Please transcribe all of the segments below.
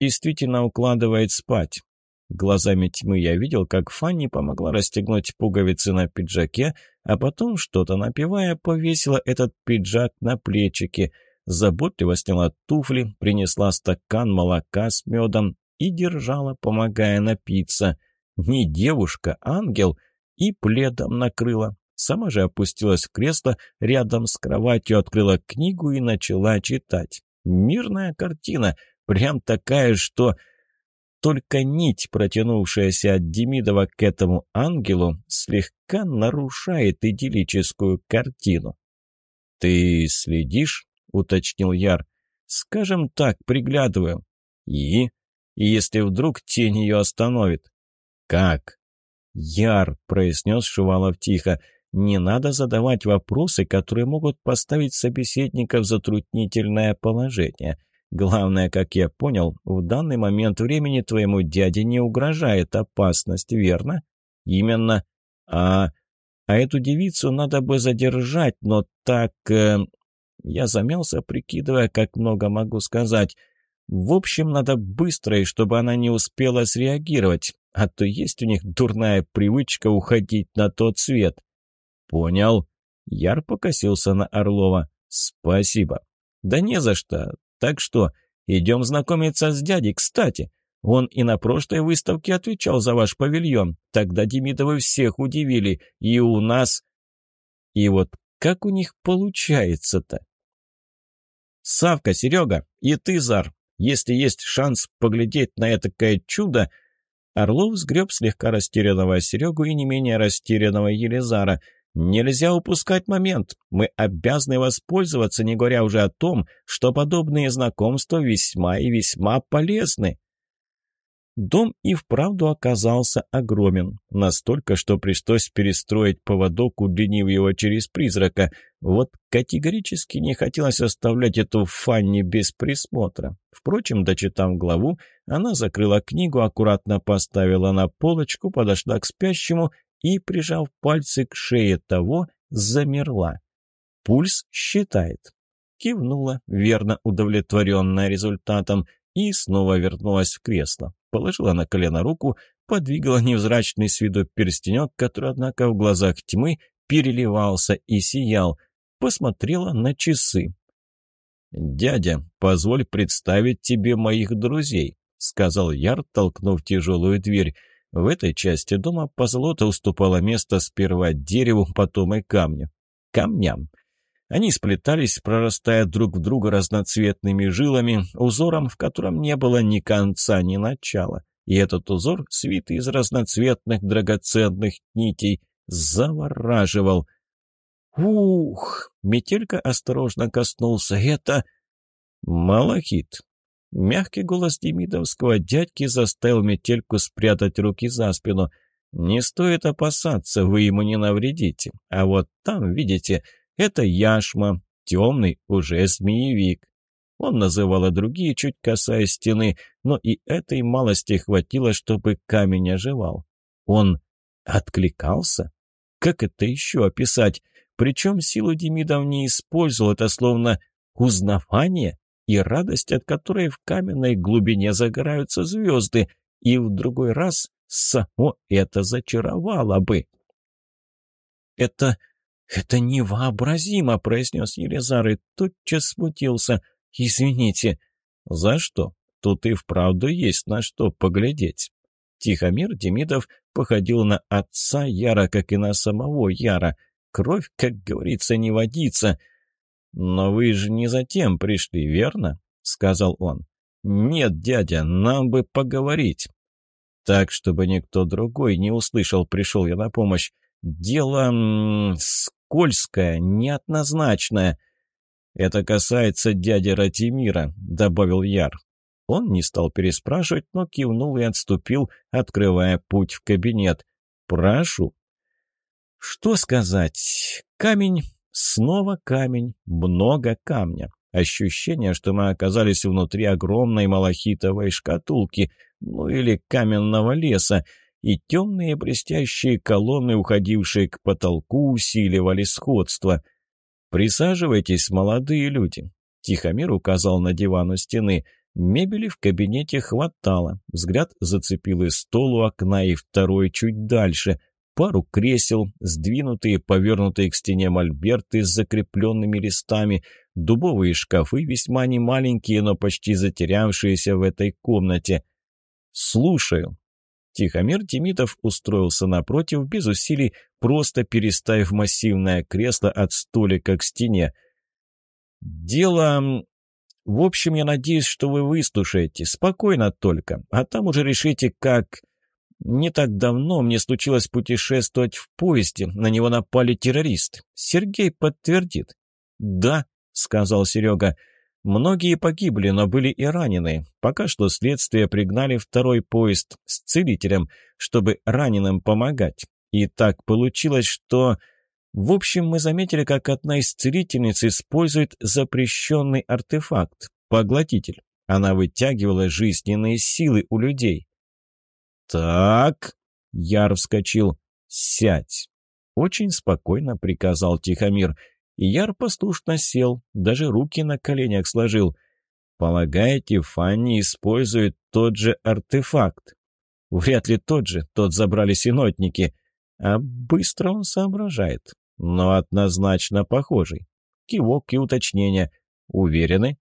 действительно укладывает спать. Глазами тьмы я видел, как Фанни помогла расстегнуть пуговицы на пиджаке, а потом, что-то напивая, повесила этот пиджак на плечики, заботливо сняла туфли, принесла стакан молока с медом и держала, помогая напиться. Не девушка, а ангел, и пледом накрыла. Сама же опустилась в кресло рядом с кроватью, открыла книгу и начала читать. Мирная картина, прям такая, что... Только нить, протянувшаяся от Демидова к этому ангелу, слегка нарушает идиллическую картину. «Ты следишь?» — уточнил Яр. «Скажем так, приглядываю. И? И если вдруг тень ее остановит?» «Как?» «Яр», — произнес Шувалов тихо, — «не надо задавать вопросы, которые могут поставить собеседника в затруднительное положение. Главное, как я понял, в данный момент времени твоему дяде не угрожает опасность, верно? Именно. А, а эту девицу надо бы задержать, но так... Э, я замялся, прикидывая, как много могу сказать. В общем, надо быстро, и чтобы она не успела среагировать, а то есть у них дурная привычка уходить на тот свет. Понял. Яр покосился на Орлова. Спасибо. Да не за что. Так что, идем знакомиться с дядей, кстати. Он и на прошлой выставке отвечал за ваш павильон. Тогда Демидовы всех удивили. И у нас... И вот как у них получается-то? Савка, Серега, и ты, Зар, если есть шанс поглядеть на этакое чудо... Орлов сгреб слегка растерянного Серегу и не менее растерянного Елизара — Нельзя упускать момент. Мы обязаны воспользоваться, не говоря уже о том, что подобные знакомства весьма и весьма полезны. Дом и вправду оказался огромен. Настолько, что пришлось перестроить поводок, удлинив его через призрака. Вот категорически не хотелось оставлять эту Фанни без присмотра. Впрочем, дочитав главу, она закрыла книгу, аккуратно поставила на полочку, подошла к спящему и, прижав пальцы к шее того, замерла. Пульс считает. Кивнула, верно удовлетворенная результатом, и снова вернулась в кресло. Положила на колено руку, подвигала невзрачный с виду перстенек, который, однако, в глазах тьмы переливался и сиял. Посмотрела на часы. «Дядя, позволь представить тебе моих друзей», — сказал Яр, толкнув тяжелую дверь. В этой части дома позолота уступала место сперва дереву, потом и камню. Камням. Они сплетались, прорастая друг в друга разноцветными жилами, узором, в котором не было ни конца, ни начала. И этот узор, свитый из разноцветных драгоценных нитей, завораживал. «Ух!» — Метелька осторожно коснулся. «Это...» «Малахит», Мягкий голос демидовского дядьки заставил метельку спрятать руки за спину. «Не стоит опасаться, вы ему не навредите. А вот там, видите, это яшма, темный уже змеевик». Он называл и другие, чуть касаясь стены, но и этой малости хватило, чтобы камень оживал. Он откликался? Как это еще описать? Причем силу Демидов не использовал, это словно узнавание и радость, от которой в каменной глубине загораются звезды, и в другой раз само это зачаровало бы. «Это... это невообразимо!» — произнес Елизар и тотчас смутился. «Извините». «За что? Тут и вправду есть на что поглядеть». Тихомир Демидов походил на отца Яра, как и на самого Яра. Кровь, как говорится, не водится — «Но вы же не затем пришли, верно?» — сказал он. «Нет, дядя, нам бы поговорить». Так, чтобы никто другой не услышал, пришел я на помощь. Дело м -м, скользкое, неоднозначное. «Это касается дяди Ратимира», — добавил Яр. Он не стал переспрашивать, но кивнул и отступил, открывая путь в кабинет. «Прошу». Что сказать? Камень Снова камень, много камня. Ощущение, что мы оказались внутри огромной малахитовой шкатулки, ну или каменного леса, и темные блестящие колонны, уходившие к потолку, усиливали сходство. «Присаживайтесь, молодые люди», — Тихомир указал на диван у стены. Мебели в кабинете хватало. Взгляд зацепил и стол у окна, и второй чуть дальше. Пару кресел, сдвинутые, повернутые к стене мольберты с закрепленными листами, дубовые шкафы, весьма немаленькие, но почти затерявшиеся в этой комнате. «Слушаю». Тихомир Демидов устроился напротив, без усилий, просто переставив массивное кресло от столика к стене. «Дело... В общем, я надеюсь, что вы выслушаете. Спокойно только. А там уже решите, как... Не так давно мне случилось путешествовать в поезде. На него напали террористы. Сергей подтвердит. «Да», — сказал Серега. «Многие погибли, но были и ранены. Пока что следствие пригнали второй поезд с целителем, чтобы раненым помогать. И так получилось, что... В общем, мы заметили, как одна из целительниц использует запрещенный артефакт – поглотитель. Она вытягивала жизненные силы у людей. «Так...» – Яр вскочил. «Сядь!» Очень спокойно приказал Тихомир. И Яр послушно сел, даже руки на коленях сложил. «Полагаете, Фанни использует тот же артефакт?» «Вряд ли тот же, тот забрали синотники. А быстро он соображает, но однозначно похожий. Кивок и уточнение. Уверены?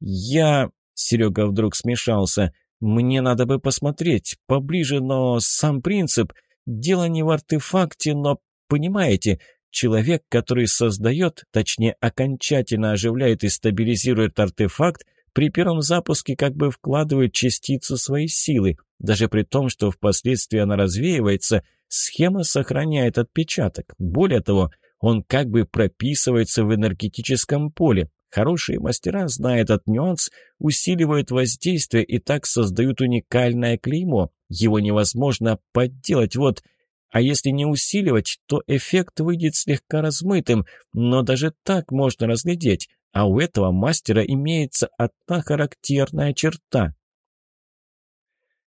Я... Серега вдруг смешался. Мне надо бы посмотреть поближе, но сам принцип... Дело не в артефакте, но, понимаете, человек, который создает, точнее, окончательно оживляет и стабилизирует артефакт, при первом запуске как бы вкладывает частицу своей силы, даже при том, что впоследствии она развеивается – Схема сохраняет отпечаток. Более того, он как бы прописывается в энергетическом поле. Хорошие мастера, зная этот нюанс, усиливают воздействие и так создают уникальное клеймо. Его невозможно подделать. Вот а если не усиливать, то эффект выйдет слегка размытым, но даже так можно разглядеть, а у этого мастера имеется одна характерная черта.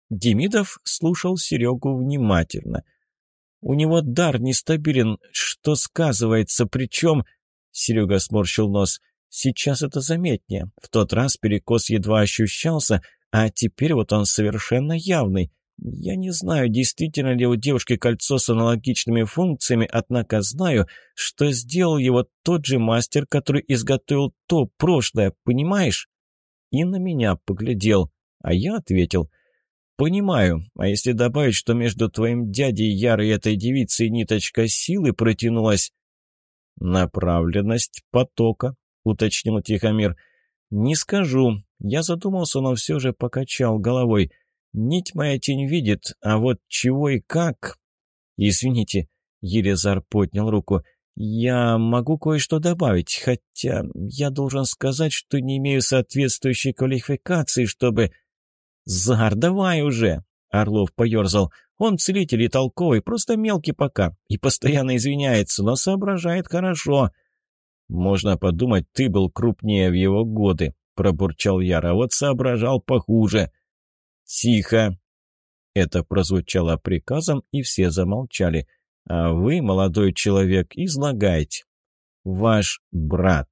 Демидов слушал Серегу внимательно – у него дар нестабилен, что сказывается, причем...» Серега сморщил нос. «Сейчас это заметнее. В тот раз перекос едва ощущался, а теперь вот он совершенно явный. Я не знаю, действительно ли у девушки кольцо с аналогичными функциями, однако знаю, что сделал его тот же мастер, который изготовил то прошлое, понимаешь?» И на меня поглядел, а я ответил — «Понимаю. А если добавить, что между твоим дядей Ярой и этой девицей ниточка силы протянулась...» «Направленность потока», — уточнил Тихомир. «Не скажу. Я задумался, но все же покачал головой. Нить моя тень видит, а вот чего и как...» «Извините», — Елизар поднял руку. «Я могу кое-что добавить, хотя я должен сказать, что не имею соответствующей квалификации, чтобы...» «Зар, давай уже!» — Орлов поерзал. «Он целитель и толковый, просто мелкий пока, и постоянно извиняется, но соображает хорошо». «Можно подумать, ты был крупнее в его годы», — пробурчал Яра, вот соображал похуже. «Тихо!» Это прозвучало приказом, и все замолчали. «А вы, молодой человек, излагайте. Ваш брат».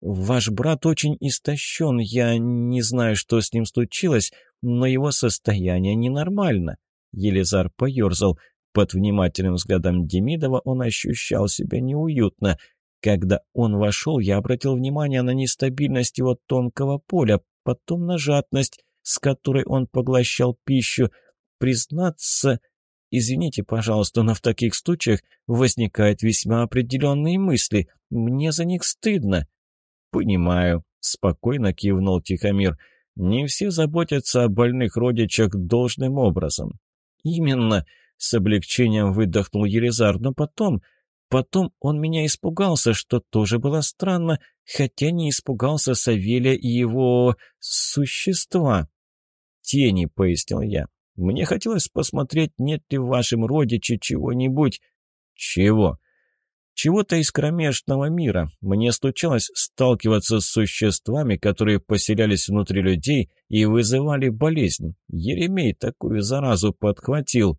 «Ваш брат очень истощен, я не знаю, что с ним случилось, но его состояние ненормально». Елизар поерзал. Под внимательным взглядом Демидова он ощущал себя неуютно. Когда он вошел, я обратил внимание на нестабильность его тонкого поля, потом на жадность, с которой он поглощал пищу. Признаться, извините, пожалуйста, но в таких случаях возникают весьма определенные мысли. Мне за них стыдно. «Понимаю», — спокойно кивнул Тихомир. «Не все заботятся о больных родичах должным образом». «Именно», — с облегчением выдохнул Елизар, но потом... Потом он меня испугался, что тоже было странно, хотя не испугался Савелия и его... существа. «Тени», — пояснил я. «Мне хотелось посмотреть, нет ли в вашем родиче чего-нибудь». «Чего?» чего-то из кромешного мира. Мне случалось сталкиваться с существами, которые поселялись внутри людей и вызывали болезнь. Еремей такую заразу подхватил.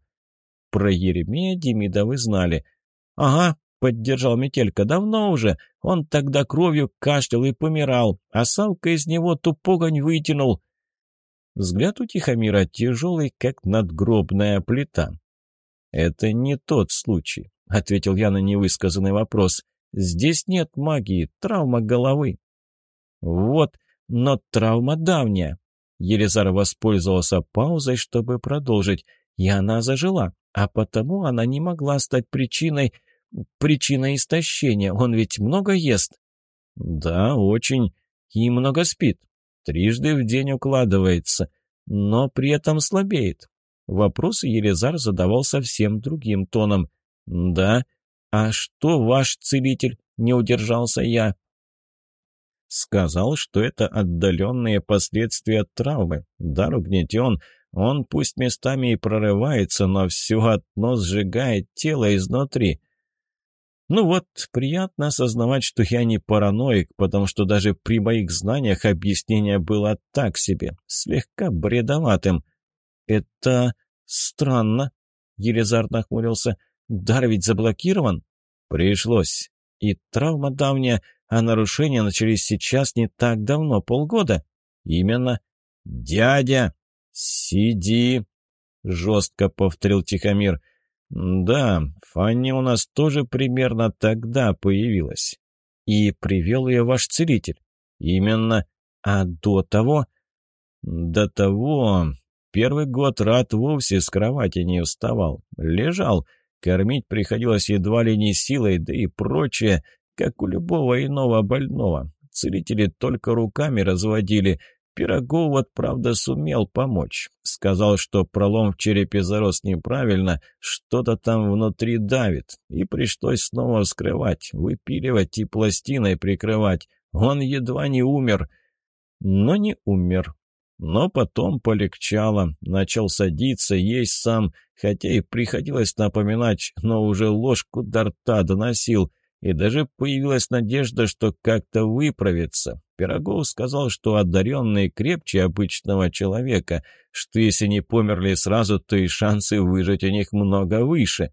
Про Еремея Демидовы знали. «Ага», — поддержал Метелька, — «давно уже. Он тогда кровью кашлял и помирал, а Савка из него ту погонь вытянул». Взгляд у Тихомира тяжелый, как надгробная плита. «Это не тот случай», — ответил я на невысказанный вопрос. «Здесь нет магии, травма головы». «Вот, но травма давняя». Елизар воспользовался паузой, чтобы продолжить. «И она зажила, а потому она не могла стать причиной... причиной истощения. Он ведь много ест». «Да, очень. И много спит. Трижды в день укладывается, но при этом слабеет. Вопрос Елизар задавал совсем другим тоном. «Да? А что ваш целитель?» — не удержался я. Сказал, что это отдаленные последствия травмы. Дар угнетен, он пусть местами и прорывается, но все одно сжигает тело изнутри. Ну вот, приятно осознавать, что я не параноик, потому что даже при моих знаниях объяснение было так себе, слегка бредоватым. «Это странно», — Елизар нахмурился. «Дар ведь заблокирован?» «Пришлось. И травма давняя, а нарушения начались сейчас не так давно, полгода». «Именно». «Дядя!» «Сиди!» — жестко повторил Тихомир. «Да, Фанни у нас тоже примерно тогда появилась. И привел ее ваш целитель. Именно. А до того...» «До того... Первый год Рад вовсе с кровати не вставал. Лежал. Кормить приходилось едва ли не силой, да и прочее, как у любого иного больного. Целители только руками разводили, Пирогов вот, правда, сумел помочь. Сказал, что пролом в черепе зарос неправильно, что-то там внутри давит. И пришлось снова вскрывать, выпиливать и пластиной прикрывать. Он едва не умер. Но не умер. Но потом полегчало. Начал садиться, есть сам, хотя и приходилось напоминать, но уже ложку до рта доносил. И даже появилась надежда, что как-то выправится. Пирогов сказал, что одаренные крепче обычного человека, что если не померли сразу, то и шансы выжить у них много выше.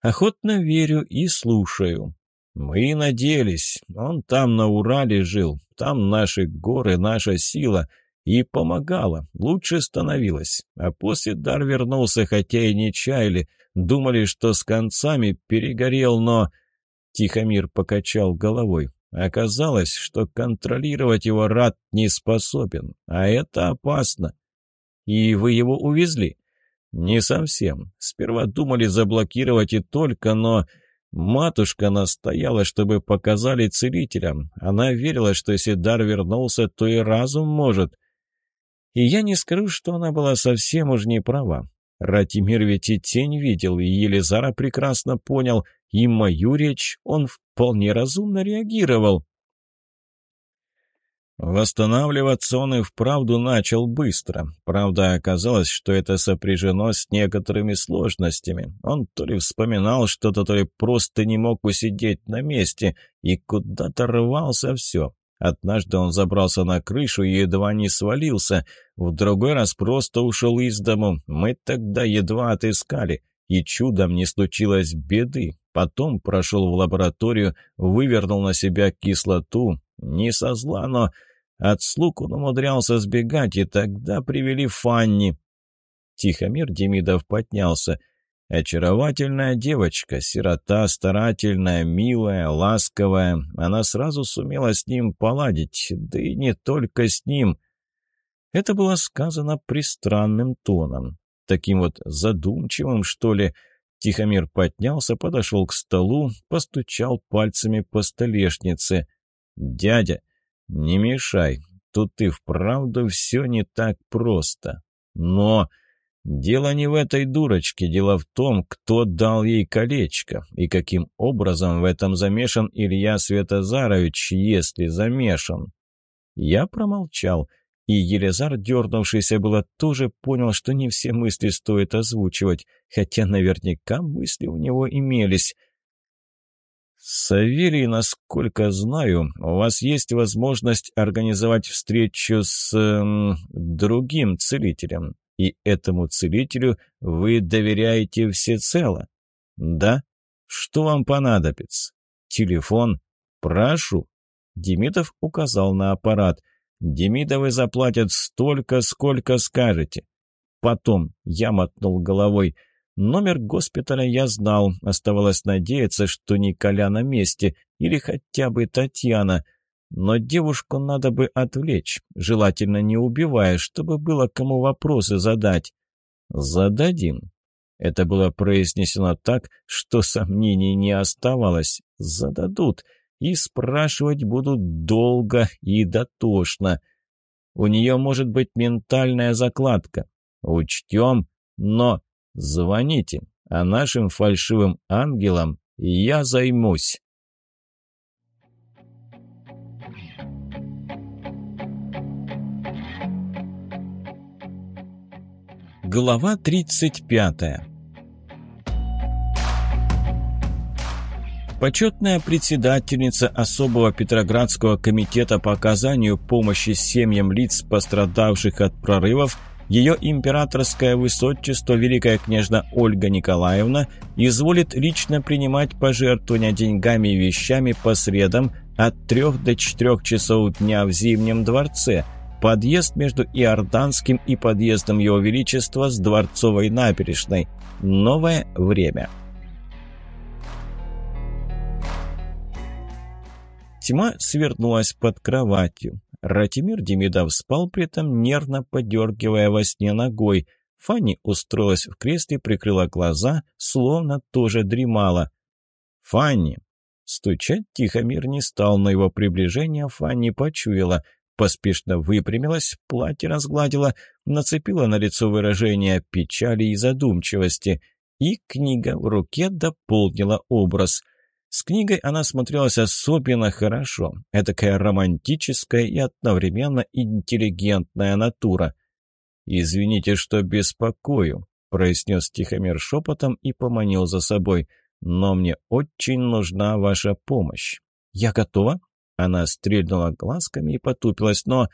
Охотно верю и слушаю. Мы надеялись. Он там на Урале жил, там наши горы, наша сила. И помогала, лучше становилось. А после дар вернулся, хотя и не чаяли. Думали, что с концами перегорел, но... Тихомир покачал головой. Оказалось, что контролировать его Рад не способен, а это опасно. И вы его увезли? Не совсем. Сперва думали заблокировать и только, но... Матушка настояла, чтобы показали целителям. Она верила, что если дар вернулся, то и разум может. И я не скажу, что она была совсем уж не права. Ратимир ведь и тень видел, и Елизара прекрасно понял — и мою речь он вполне разумно реагировал. Восстанавливаться он и вправду начал быстро. Правда, оказалось, что это сопряжено с некоторыми сложностями. Он то ли вспоминал что-то, то ли просто не мог усидеть на месте, и куда-то рвался все. Однажды он забрался на крышу и едва не свалился. В другой раз просто ушел из дому. Мы тогда едва отыскали. И чудом не случилось беды. Потом прошел в лабораторию, вывернул на себя кислоту. Не со зла, но от слуг он умудрялся сбегать, и тогда привели Фанни. Тихомир Демидов поднялся. Очаровательная девочка, сирота, старательная, милая, ласковая. Она сразу сумела с ним поладить, да и не только с ним. Это было сказано пристранным тоном, таким вот задумчивым, что ли, — Тихомир поднялся, подошел к столу, постучал пальцами по столешнице. «Дядя, не мешай, тут и вправду все не так просто. Но дело не в этой дурочке, дело в том, кто дал ей колечко и каким образом в этом замешан Илья Светозарович, если замешан». Я промолчал. И Елизар, дернувшийся было, тоже понял, что не все мысли стоит озвучивать, хотя наверняка мысли у него имелись. «Савелий, насколько знаю, у вас есть возможность организовать встречу с... Эм, другим целителем, и этому целителю вы доверяете всецело. Да? Что вам понадобится? Телефон? Прошу». Демидов указал на аппарат – Демидовы заплатят столько, сколько скажете». «Потом», — я мотнул головой, — Номер госпиталя я знал, оставалось надеяться, что Николя на месте, или хотя бы Татьяна. Но девушку надо бы отвлечь, желательно не убивая, чтобы было кому вопросы задать. «Зададим». Это было произнесено так, что сомнений не оставалось. «Зададут» и спрашивать будут долго и дотошно. У нее может быть ментальная закладка. Учтем, но Звоните, а нашим фальшивым ангелам я займусь. Глава 35 Почетная председательница особого Петроградского комитета по оказанию помощи семьям лиц, пострадавших от прорывов, ее императорское высочество Великая княжна Ольга Николаевна изволит лично принимать пожертвования деньгами и вещами по средам от 3 до 4 часов дня в Зимнем дворце, подъезд между Иорданским и подъездом Его Величества с Дворцовой набережной. Новое время. Тьма свернулась под кроватью. Ратимир Демидов спал при этом, нервно подергивая во сне ногой. Фанни устроилась в кресле, прикрыла глаза, словно тоже дремала. «Фанни!» Стучать Тихомир не стал, но его приближение Фанни почуяла. Поспешно выпрямилась, платье разгладила, нацепила на лицо выражение печали и задумчивости. И книга в руке дополнила образ – с книгой она смотрелась особенно хорошо. Этакая романтическая и одновременно интеллигентная натура. «Извините, что беспокою», — произнес Тихомир шепотом и поманил за собой. «Но мне очень нужна ваша помощь». «Я готова?» Она стрельнула глазками и потупилась, но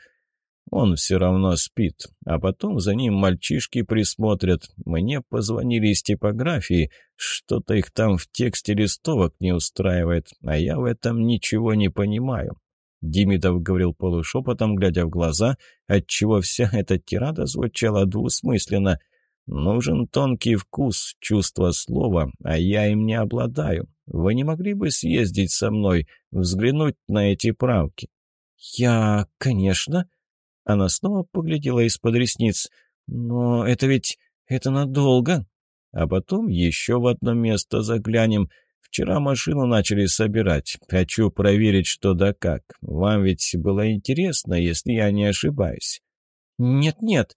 он все равно спит, а потом за ним мальчишки присмотрят. Мне позвонили из типографии, что-то их там в тексте листовок не устраивает, а я в этом ничего не понимаю. Демидов говорил полушепотом, глядя в глаза, отчего вся эта тирада звучала двусмысленно. «Нужен тонкий вкус, чувство слова, а я им не обладаю. Вы не могли бы съездить со мной, взглянуть на эти правки?» «Я, конечно», она снова поглядела из-под ресниц. «Но это ведь... это надолго!» «А потом еще в одно место заглянем. Вчера машину начали собирать. Хочу проверить, что да как. Вам ведь было интересно, если я не ошибаюсь». «Нет-нет».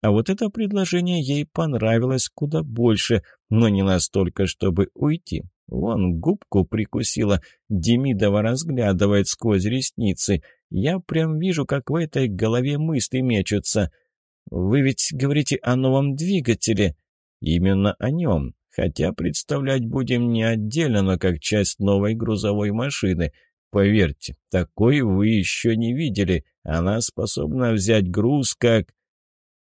А вот это предложение ей понравилось куда больше, но не настолько, чтобы уйти. Вон губку прикусила, Демидова разглядывает сквозь ресницы. Я прям вижу, как в этой голове мысли мечутся. Вы ведь говорите о новом двигателе. Именно о нем. Хотя представлять будем не отдельно, но как часть новой грузовой машины. Поверьте, такой вы еще не видели. Она способна взять груз как...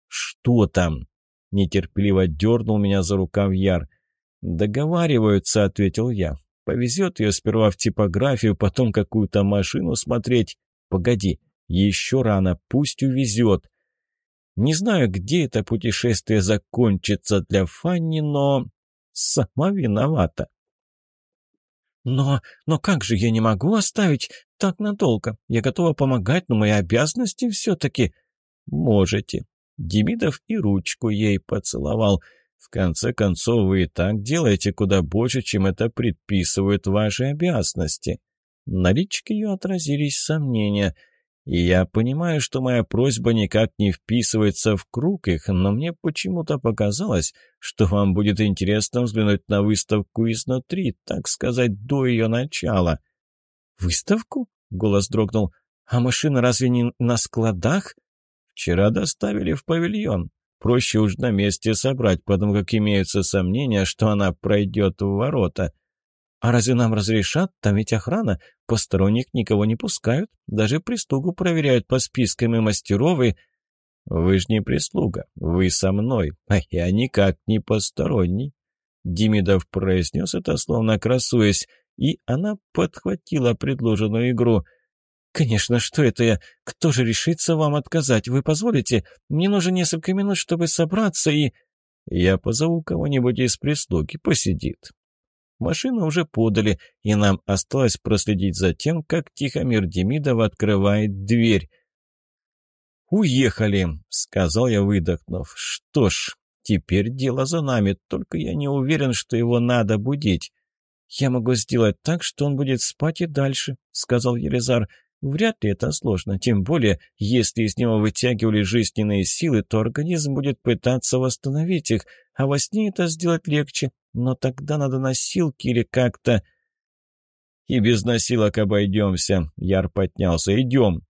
Что там? Нетерпеливо дернул меня за рукав Яр. «Договариваются», — ответил я. «Повезет ее сперва в типографию, потом какую-то машину смотреть. Погоди, еще рано, пусть увезет». Не знаю, где это путешествие закончится для Фанни, но... Сама виновата. «Но... но как же я не могу оставить так надолго? Я готова помогать, но мои обязанности все-таки...» «Можете». Демидов и ручку ей поцеловал. В конце концов, вы и так делаете куда больше, чем это предписывают ваши обязанности. На личке ее отразились сомнения. И я понимаю, что моя просьба никак не вписывается в круг их, но мне почему-то показалось, что вам будет интересно взглянуть на выставку изнутри, так сказать, до ее начала. «Выставку?» — голос дрогнул. «А машина разве не на складах?» «Вчера доставили в павильон. Проще уж на месте собрать, потому как имеются сомнения, что она пройдет в ворота. А разве нам разрешат? Там ведь охрана. Посторонних никого не пускают. Даже прислугу проверяют по спискам и мастеров и... Вы ж не прислуга, вы со мной, а я никак не посторонний. Демидов произнес это, словно красуясь, и она подхватила предложенную игру. «Конечно, что это я? Кто же решится вам отказать? Вы позволите? Мне нужно несколько минут, чтобы собраться и...» «Я позову кого-нибудь из прислуги, посидит». Машину уже подали, и нам осталось проследить за тем, как Тихомир Демидов открывает дверь. «Уехали», — сказал я, выдохнув. «Что ж, теперь дело за нами, только я не уверен, что его надо будить». «Я могу сделать так, что он будет спать и дальше», — сказал Елизар. Вряд ли это сложно, тем более, если из него вытягивали жизненные силы, то организм будет пытаться восстановить их, а во сне это сделать легче, но тогда надо носилки или как-то... «И без носилок обойдемся», — Яр поднялся, — «идем».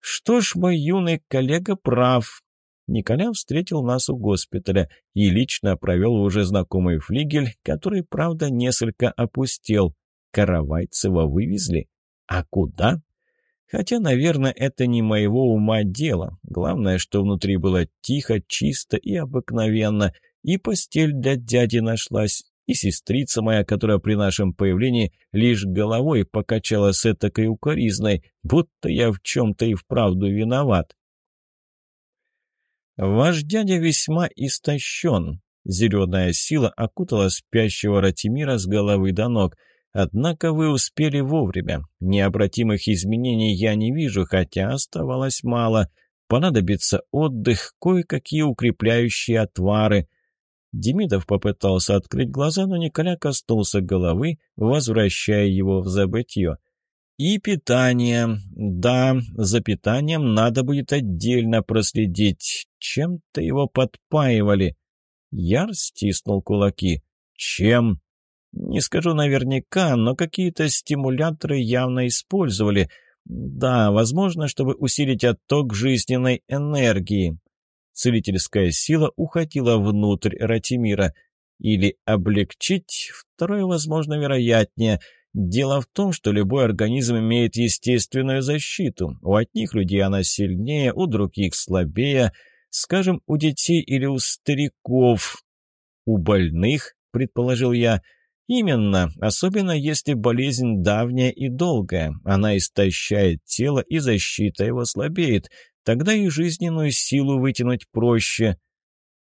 «Что ж, мой юный коллега прав». Николя встретил нас у госпиталя и лично провел уже знакомый флигель, который, правда, несколько опустел. Каравайцева вывезли. А куда? Хотя, наверное, это не моего ума дело. Главное, что внутри было тихо, чисто и обыкновенно. И постель для дяди нашлась, и сестрица моя, которая при нашем появлении лишь головой покачала с этакой укоризной, будто я в чем-то и вправду виноват. Ваш дядя весьма истощен. Зеленая сила окутала спящего Ратимира с головы до ног — Однако вы успели вовремя. Необратимых изменений я не вижу, хотя оставалось мало. Понадобится отдых, кое-какие укрепляющие отвары. Демидов попытался открыть глаза, но Николя коснулся головы, возвращая его в забытье. И питание. Да, за питанием надо будет отдельно проследить. Чем-то его подпаивали. Яр стиснул кулаки. Чем? Не скажу наверняка, но какие-то стимуляторы явно использовали. Да, возможно, чтобы усилить отток жизненной энергии. Целительская сила уходила внутрь Ратимира. Или облегчить, второе, возможно, вероятнее. Дело в том, что любой организм имеет естественную защиту. У одних людей она сильнее, у других слабее. Скажем, у детей или у стариков. У больных, предположил я, — Именно, особенно если болезнь давняя и долгая. Она истощает тело, и защита его слабеет. Тогда и жизненную силу вытянуть проще.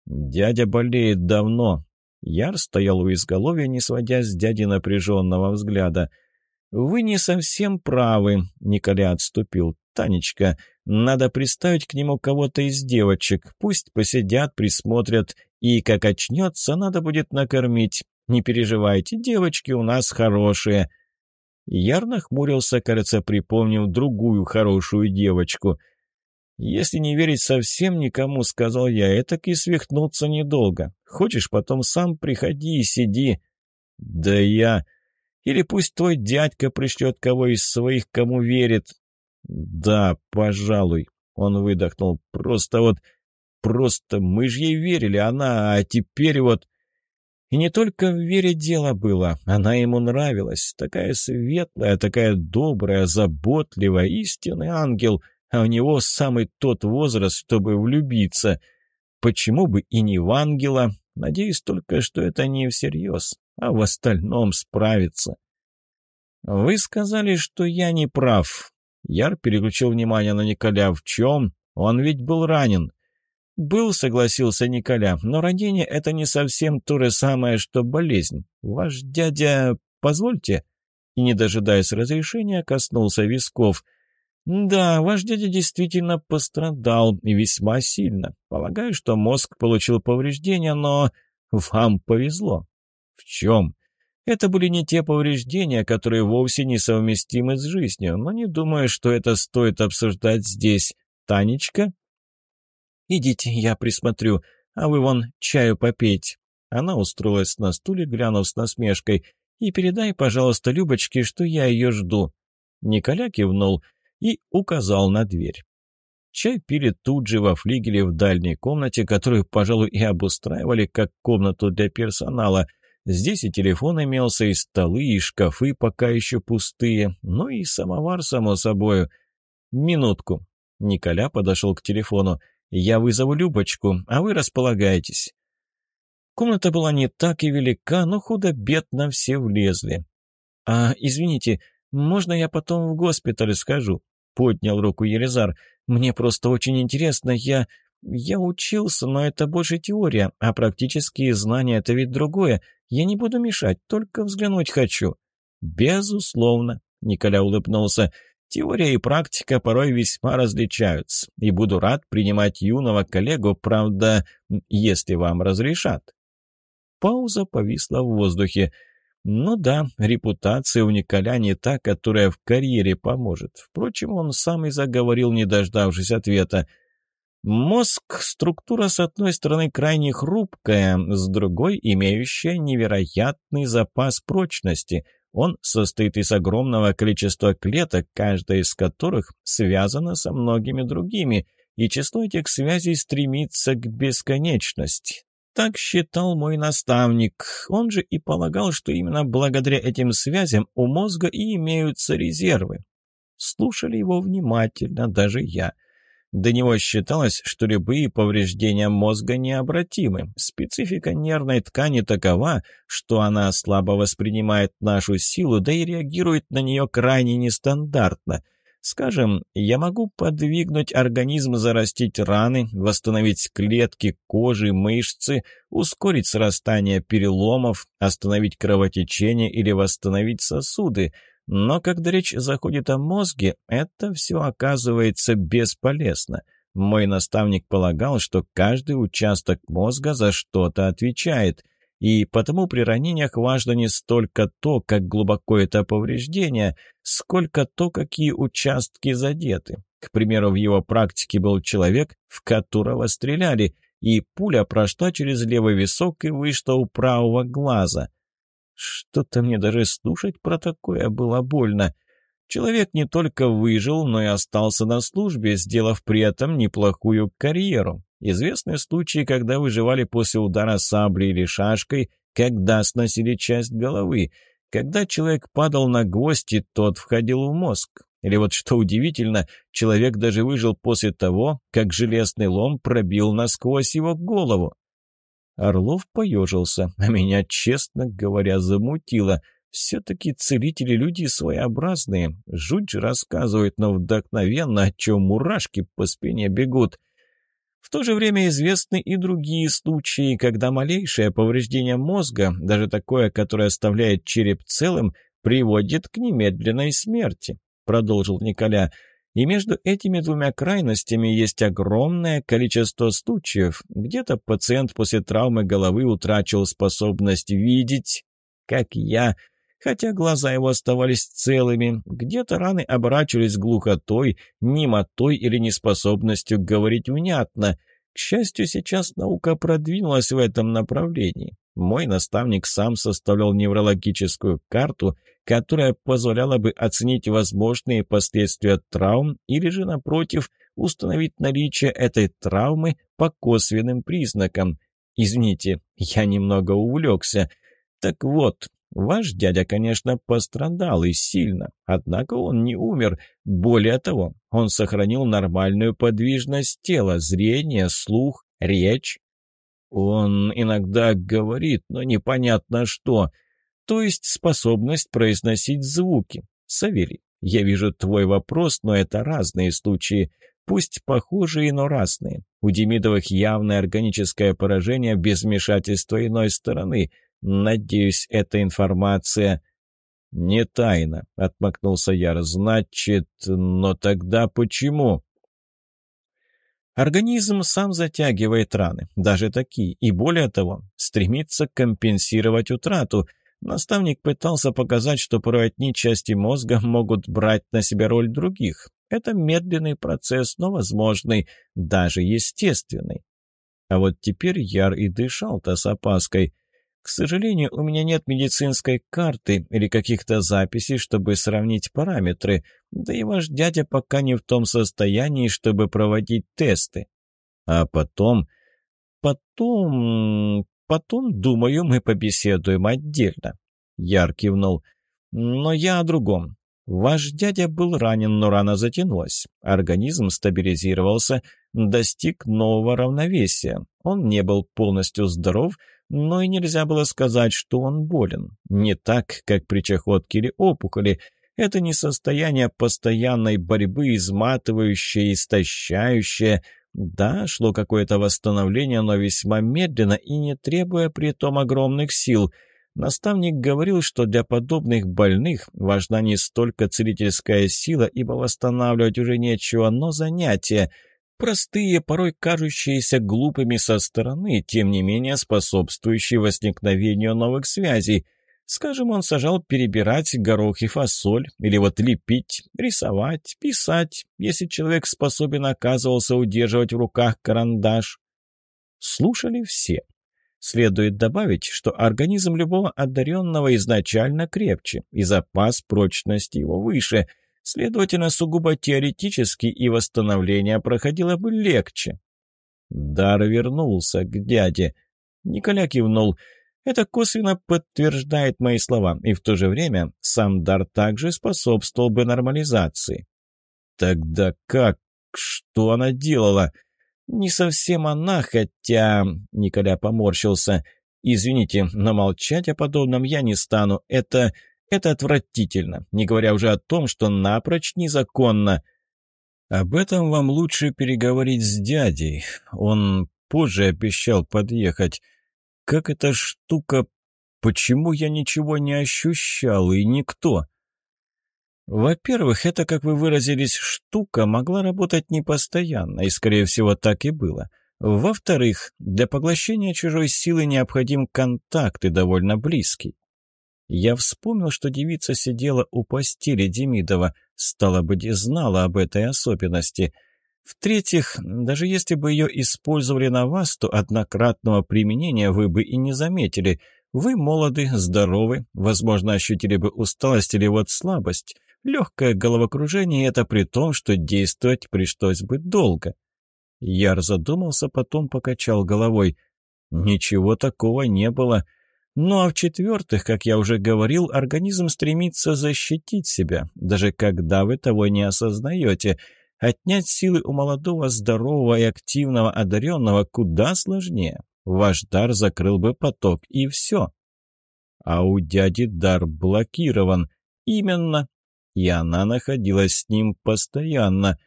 Дядя болеет давно. Яр стоял у изголовья, не сводя с дяди напряженного взгляда. «Вы не совсем правы», — Николя отступил. «Танечка, надо приставить к нему кого-то из девочек. Пусть посидят, присмотрят, и, как очнется, надо будет накормить. Не переживайте, девочки у нас хорошие». Яр нахмурился, кажется, припомнив другую хорошую девочку. «Если не верить совсем никому, — сказал я, — этак и свихнуться недолго. Хочешь, потом сам приходи и сиди». «Да я...» «Или пусть твой дядька пришлет кого из своих, кому верит». «Да, пожалуй», — он выдохнул. «Просто вот... Просто мы же ей верили, она... А теперь вот...» И не только в вере дело было, она ему нравилась. Такая светлая, такая добрая, заботливая, истинный ангел, а у него самый тот возраст, чтобы влюбиться. Почему бы и не в ангела? Надеюсь только, что это не всерьез, а в остальном справится. «Вы сказали, что я не прав». Яр переключил внимание на Николя. «В чем? Он ведь был ранен». «Был», — согласился Николя, — «но ранение — это не совсем то же самое, что болезнь. Ваш дядя... Позвольте?» И, не дожидаясь разрешения, коснулся висков. «Да, ваш дядя действительно пострадал, и весьма сильно. Полагаю, что мозг получил повреждения, но вам повезло». «В чем?» Это были не те повреждения, которые вовсе несовместимы с жизнью, но не думаю, что это стоит обсуждать здесь. Танечка?» «Идите, я присмотрю, а вы вон чаю попейте». Она устроилась на стуле, глянув с насмешкой. «И передай, пожалуйста, Любочке, что я ее жду». Николя кивнул и указал на дверь. Чай пили тут же во флигеле в дальней комнате, которую, пожалуй, и обустраивали как комнату для персонала. Здесь и телефон имелся, и столы, и шкафы пока еще пустые, ну и самовар, само собою. «Минутку». Николя подошел к телефону. Я вызову Любочку, а вы располагайтесь». Комната была не так и велика, но худо-бедно все влезли. «А, извините, «Можно я потом в госпиталь схожу?» — поднял руку Елизар. «Мне просто очень интересно, я... я учился, но это больше теория, а практические знания — это ведь другое. Я не буду мешать, только взглянуть хочу». «Безусловно», — Николя улыбнулся. «Теория и практика порой весьма различаются, и буду рад принимать юного коллегу, правда, если вам разрешат». Пауза повисла в воздухе. Ну да, репутация у Николя не та, которая в карьере поможет. Впрочем, он сам и заговорил, не дождавшись ответа. Мозг – структура, с одной стороны, крайне хрупкая, с другой – имеющая невероятный запас прочности. Он состоит из огромного количества клеток, каждая из которых связана со многими другими, и число этих связей стремится к бесконечности. Так считал мой наставник. Он же и полагал, что именно благодаря этим связям у мозга и имеются резервы. Слушали его внимательно, даже я. До него считалось, что любые повреждения мозга необратимы. Специфика нервной ткани такова, что она слабо воспринимает нашу силу, да и реагирует на нее крайне нестандартно – Скажем, я могу подвигнуть организм зарастить раны, восстановить клетки, кожи, мышцы, ускорить срастание переломов, остановить кровотечение или восстановить сосуды. Но когда речь заходит о мозге, это все оказывается бесполезно. Мой наставник полагал, что каждый участок мозга за что-то отвечает – и потому при ранениях важно не столько то, как глубоко это повреждение, сколько то, какие участки задеты. К примеру, в его практике был человек, в которого стреляли, и пуля прошла через левый висок и вышла у правого глаза. Что-то мне даже слушать про такое было больно. Человек не только выжил, но и остался на службе, сделав при этом неплохую карьеру. Известны случаи, когда выживали после удара саблей или шашкой, когда сносили часть головы. Когда человек падал на гвозди, тот входил в мозг. Или вот что удивительно, человек даже выжил после того, как железный лом пробил насквозь его голову. Орлов поежился, а меня, честно говоря, замутило. Все-таки целители люди своеобразные. Жуть же рассказывает, но вдохновенно, о чем мурашки по спине бегут. В то же время известны и другие случаи, когда малейшее повреждение мозга, даже такое, которое оставляет череп целым, приводит к немедленной смерти, продолжил Николя. И между этими двумя крайностями есть огромное количество случаев. Где-то пациент после травмы головы утратил способность видеть, как я, хотя глаза его оставались целыми. Где-то раны оборачивались глухотой, немотой или неспособностью говорить внятно. К счастью, сейчас наука продвинулась в этом направлении. Мой наставник сам составлял неврологическую карту, которая позволяла бы оценить возможные последствия травм или же, напротив, установить наличие этой травмы по косвенным признакам. Извините, я немного увлекся. Так вот, Ваш дядя, конечно, пострадал и сильно, однако он не умер. Более того, он сохранил нормальную подвижность тела, зрение, слух, речь. Он иногда говорит, но непонятно что. То есть способность произносить звуки. Савелий, я вижу твой вопрос, но это разные случаи. Пусть похожие, но разные. У Демидовых явное органическое поражение без вмешательства иной стороны – Надеюсь, эта информация...» «Не тайна», — отмахнулся Яр. «Значит, но тогда почему?» Организм сам затягивает раны, даже такие, и более того, стремится компенсировать утрату. Наставник пытался показать, что порой одни части мозга могут брать на себя роль других. Это медленный процесс, но возможный, даже естественный. А вот теперь Яр и дышал-то с опаской — к сожалению, у меня нет медицинской карты или каких-то записей, чтобы сравнить параметры, да и ваш дядя пока не в том состоянии, чтобы проводить тесты. А потом... Потом... Потом, думаю, мы побеседуем отдельно. Яр кивнул. Но я о другом. Ваш дядя был ранен, но рана затянулась. Организм стабилизировался, достиг нового равновесия. Он не был полностью здоров, но и нельзя было сказать, что он болен. Не так, как при чахотке или опухоли. Это не состояние постоянной борьбы, изматывающее, истощающее. Да, шло какое-то восстановление, но весьма медленно и не требуя при этом огромных сил. Наставник говорил, что для подобных больных важна не столько целительская сила, ибо восстанавливать уже нечего, но занятие – Простые, порой кажущиеся глупыми со стороны, тем не менее способствующие возникновению новых связей. Скажем, он сажал перебирать горох и фасоль, или вот лепить, рисовать, писать, если человек способен оказывался удерживать в руках карандаш. Слушали все. Следует добавить, что организм любого одаренного изначально крепче, и запас прочности его выше – Следовательно, сугубо теоретически и восстановление проходило бы легче. Дар вернулся к дяде. Николя кивнул. Это косвенно подтверждает мои слова, и в то же время сам дар также способствовал бы нормализации. Тогда как? Что она делала? Не совсем она, хотя... Николя поморщился. Извините, но молчать о подобном я не стану. Это... Это отвратительно, не говоря уже о том, что напрочь незаконно. Об этом вам лучше переговорить с дядей. Он позже обещал подъехать. Как эта штука... Почему я ничего не ощущал и никто? Во-первых, это, как вы выразились, штука могла работать непостоянно, и, скорее всего, так и было. Во-вторых, для поглощения чужой силы необходим контакт и довольно близкий. Я вспомнил, что девица сидела у постели Демидова, стало быть, знала об этой особенности. В-третьих, даже если бы ее использовали на вас, то однократного применения вы бы и не заметили. Вы молоды, здоровы, возможно, ощутили бы усталость или вот слабость. Легкое головокружение, и это при том, что действовать пришлось бы долго. Яр задумался, потом покачал головой. Ничего такого не было. Ну а в-четвертых, как я уже говорил, организм стремится защитить себя, даже когда вы того не осознаете. Отнять силы у молодого, здорового и активного одаренного куда сложнее. Ваш дар закрыл бы поток, и все. А у дяди дар блокирован. Именно. И она находилась с ним постоянно.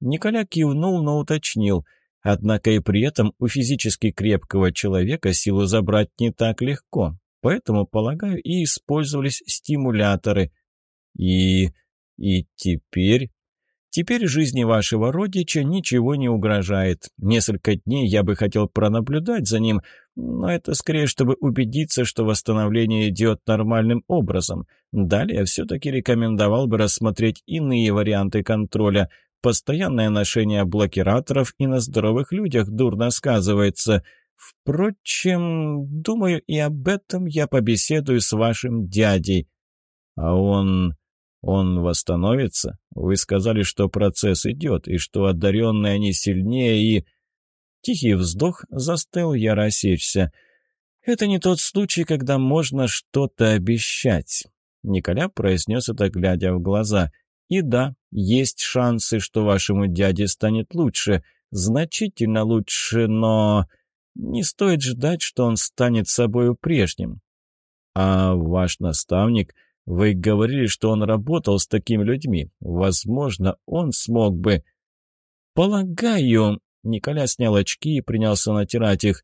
Николя кивнул, но уточнил – Однако и при этом у физически крепкого человека силу забрать не так легко. Поэтому, полагаю, и использовались стимуляторы. И... и теперь... Теперь жизни вашего родича ничего не угрожает. Несколько дней я бы хотел пронаблюдать за ним, но это скорее, чтобы убедиться, что восстановление идет нормальным образом. Далее все-таки рекомендовал бы рассмотреть иные варианты контроля. Постоянное ношение блокираторов и на здоровых людях дурно сказывается. Впрочем, думаю, и об этом я побеседую с вашим дядей. А он... он восстановится? Вы сказали, что процесс идет, и что одаренные они сильнее, и... Тихий вздох заставил я рассечься. Это не тот случай, когда можно что-то обещать. Николя произнес это, глядя в глаза. И да, есть шансы, что вашему дяде станет лучше, значительно лучше, но не стоит ждать, что он станет собою прежним. А ваш наставник, вы говорили, что он работал с такими людьми. Возможно, он смог бы... Полагаю, Николя снял очки и принялся натирать их.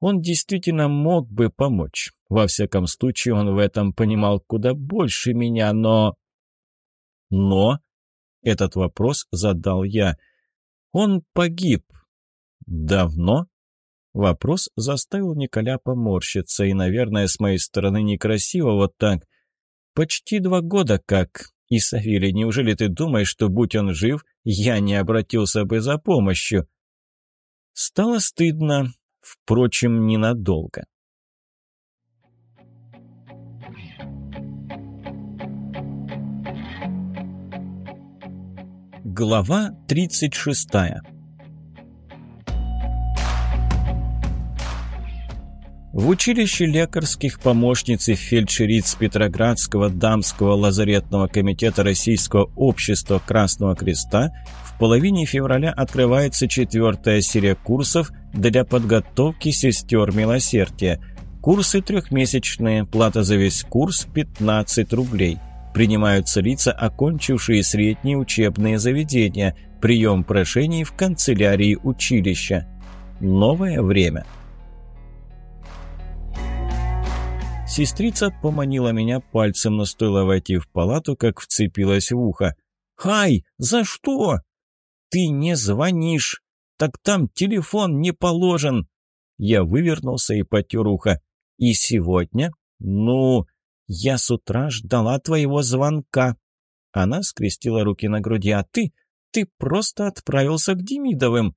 Он действительно мог бы помочь. Во всяком случае, он в этом понимал куда больше меня, но... Но? Этот вопрос задал я. Он погиб. Давно? Вопрос заставил Николя поморщиться, и, наверное, с моей стороны некрасиво вот так. Почти два года как. И, Савелий, неужели ты думаешь, что, будь он жив, я не обратился бы за помощью? Стало стыдно, впрочем, ненадолго. Глава 36 В училище лекарских помощниц и фельдшериц Петроградского дамского лазаретного комитета Российского общества Красного Креста в половине февраля открывается четвертая серия курсов для подготовки сестер милосердия. Курсы трехмесячные, плата за весь курс 15 рублей – Принимаются лица, окончившие средние учебные заведения. Прием прошений в канцелярии училища. Новое время. Сестрица поманила меня пальцем, но стоило войти в палату, как вцепилась в ухо. «Хай, за что?» «Ты не звонишь! Так там телефон не положен!» Я вывернулся и потер ухо. «И сегодня?» «Ну, я с утра ждала твоего звонка». Она скрестила руки на груди. «А ты? Ты просто отправился к Демидовым».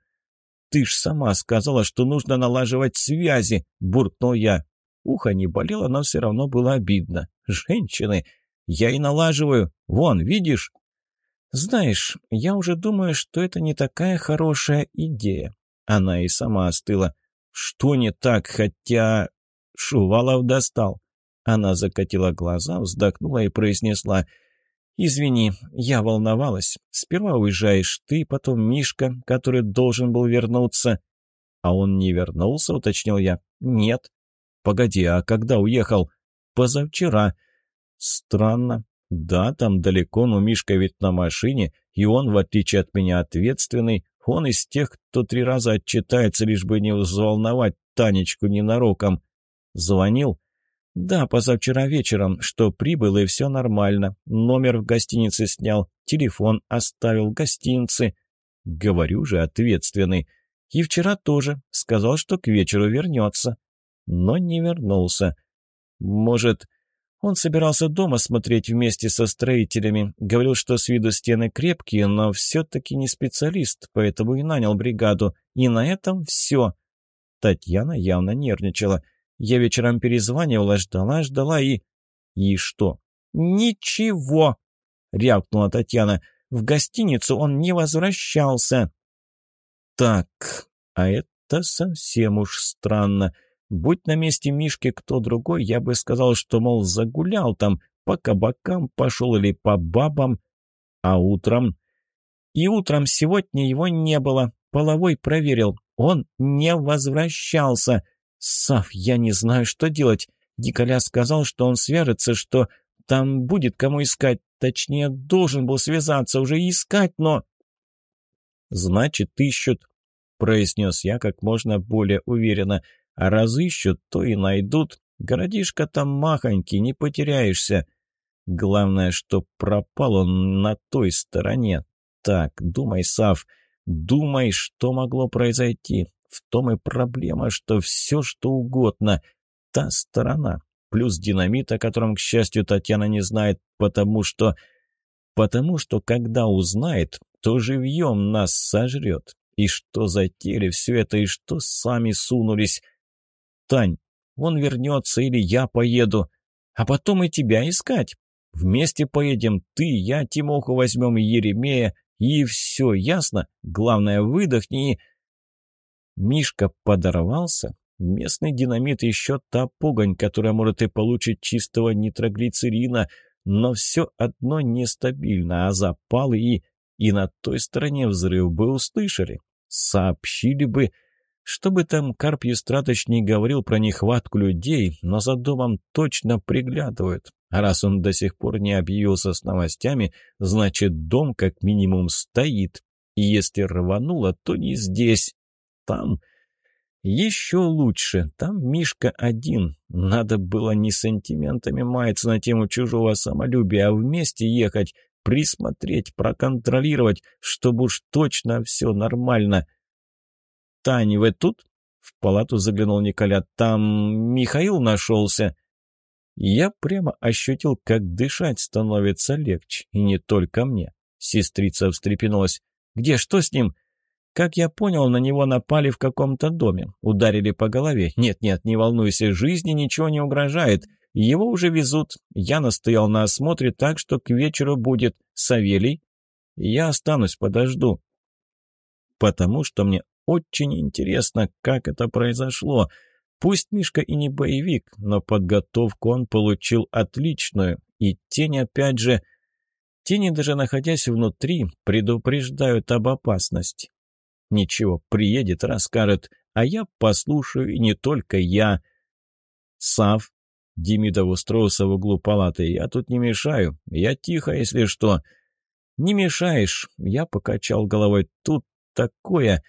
«Ты ж сама сказала, что нужно налаживать связи», — буркнул я. Ухо не болело, но все равно было обидно. «Женщины! Я и налаживаю. Вон, видишь?» «Знаешь, я уже думаю, что это не такая хорошая идея». Она и сама остыла. «Что не так, хотя...» Шувалов достал. Она закатила глаза, вздохнула и произнесла. «Извини, я волновалась. Сперва уезжаешь ты, потом Мишка, который должен был вернуться». «А он не вернулся?» — уточнил я. «Нет». «Погоди, а когда уехал?» «Позавчера». «Странно. Да, там далеко, но Мишка ведь на машине, и он, в отличие от меня, ответственный. Он из тех, кто три раза отчитается, лишь бы не взволновать Танечку ненароком. Звонил?» «Да, позавчера вечером, что прибыл и все нормально. Номер в гостинице снял, телефон оставил в гостинице». «Говорю же, ответственный. И вчера тоже. Сказал, что к вечеру вернется. Но не вернулся. Может, он собирался дома смотреть вместе со строителями. Говорил, что с виду стены крепкие, но все-таки не специалист, поэтому и нанял бригаду. И на этом все». Татьяна явно нервничала. Я вечером перезванивала, ждала, ждала и... И что? Ничего! Рявкнула Татьяна. В гостиницу он не возвращался. Так, а это совсем уж странно. Будь на месте Мишки кто другой, я бы сказал, что, мол, загулял там, по кабакам пошел или по бабам. А утром... И утром сегодня его не было. Половой проверил. Он не возвращался. «Сав, я не знаю, что делать. Николя сказал, что он свяжется, что там будет кому искать. Точнее, должен был связаться, уже искать, но...» «Значит, ищут», — произнес я как можно более уверенно. «А раз ищут, то и найдут. Городишко там махонький, не потеряешься. Главное, что пропал он на той стороне. Так, думай, Сав, думай, что могло произойти. В том и проблема, что все, что угодно. Та сторона. Плюс динамит, о котором, к счастью, Татьяна не знает, потому что... Потому что, когда узнает, то живьем нас сожрет. И что затеяли все это, и что сами сунулись. Тань, он вернется или я поеду, а потом и тебя искать. Вместе поедем, ты, я, Тимоху возьмем и Еремея, и все, ясно? Главное, выдохни и... Мишка подорвался. Местный динамит еще та пугань, которая может и получить чистого нитроглицерина, но все одно нестабильно, а запалы и... И на той стороне взрыв бы услышали. Сообщили бы... Чтобы там Карп Юстраточ не говорил про нехватку людей, но за домом точно приглядывают. А раз он до сих пор не объявился с новостями, значит, дом как минимум стоит. И если рвануло, то не здесь там... Еще лучше. Там Мишка один. Надо было не сантиментами маяться на тему чужого самолюбия, а вместе ехать, присмотреть, проконтролировать, чтобы уж точно все нормально. «Тань, вы тут?» — в палату заглянул Николя. «Там Михаил нашелся». Я прямо ощутил, как дышать становится легче. И не только мне. Сестрица встрепенулась. «Где? Что с ним?» Как я понял, на него напали в каком-то доме. Ударили по голове. Нет-нет, не волнуйся, жизни ничего не угрожает. Его уже везут. Я настоял на осмотре, так что к вечеру будет. Савелий? Я останусь, подожду. Потому что мне очень интересно, как это произошло. Пусть Мишка и не боевик, но подготовку он получил отличную. И тень опять же... Тени, даже находясь внутри, предупреждают об опасности. Ничего, приедет, расскажет, а я послушаю, и не только я. Сав, Демидов устроился в углу палаты. «Я тут не мешаю. Я тихо, если что». «Не мешаешь», — я покачал головой. «Тут такое...»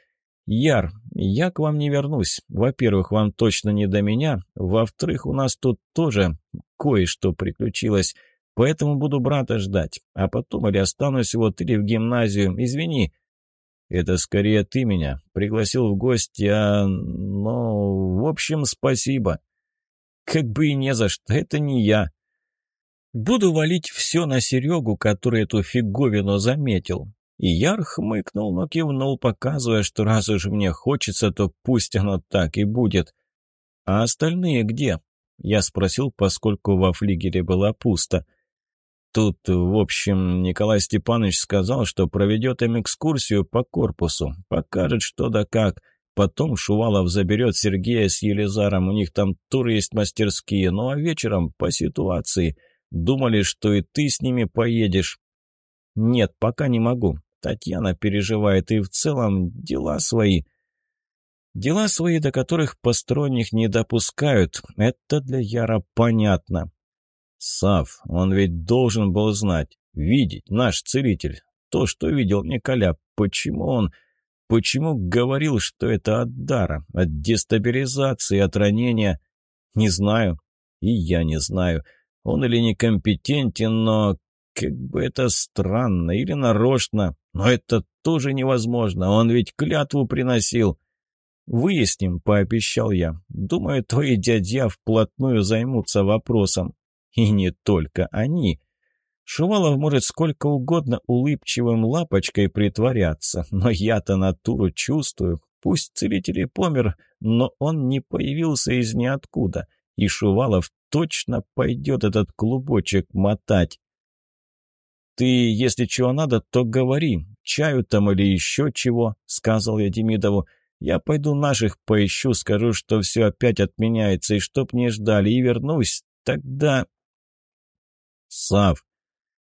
«Яр, я к вам не вернусь. Во-первых, вам точно не до меня. Во-вторых, у нас тут тоже кое-что приключилось. Поэтому буду брата ждать. А потом или останусь вот или в гимназию. Извини». «Это скорее ты меня. Пригласил в гости, а... Ну, в общем, спасибо». «Как бы и не за что. Это не я». Буду валить все на Серегу, который эту фиговину заметил. И Яр хмыкнул, но кивнул, показывая, что раз уж мне хочется, то пусть оно так и будет. «А остальные где?» Я спросил, поскольку во флигеле было пусто. Тут, в общем, Николай Степанович сказал, что проведет им экскурсию по корпусу, покажет что да как. Потом Шувалов заберет Сергея с Елизаром, у них там туры есть мастерские, ну а вечером по ситуации. Думали, что и ты с ними поедешь. Нет, пока не могу. Татьяна переживает, и в целом дела свои. Дела свои, до которых посторонних не допускают, это для Яра понятно. Сав, он ведь должен был знать, видеть, наш целитель. То, что видел Николя, почему он... Почему говорил, что это от дара, от дестабилизации, от ранения? Не знаю. И я не знаю. Он или некомпетентен, но как бы это странно или нарочно, но это тоже невозможно, он ведь клятву приносил. «Выясним», — пообещал я. «Думаю, твои дядья вплотную займутся вопросом. И не только они. Шувалов может сколько угодно улыбчивым лапочкой притворяться, но я-то натуру чувствую. Пусть целитель и помер, но он не появился из ниоткуда, и Шувалов точно пойдет этот клубочек мотать. «Ты, если чего надо, то говори. Чаю там или еще чего», — сказал я Демидову. «Я пойду наших поищу, скажу, что все опять отменяется, и чтоб не ждали, и вернусь. Тогда...» «Сав!»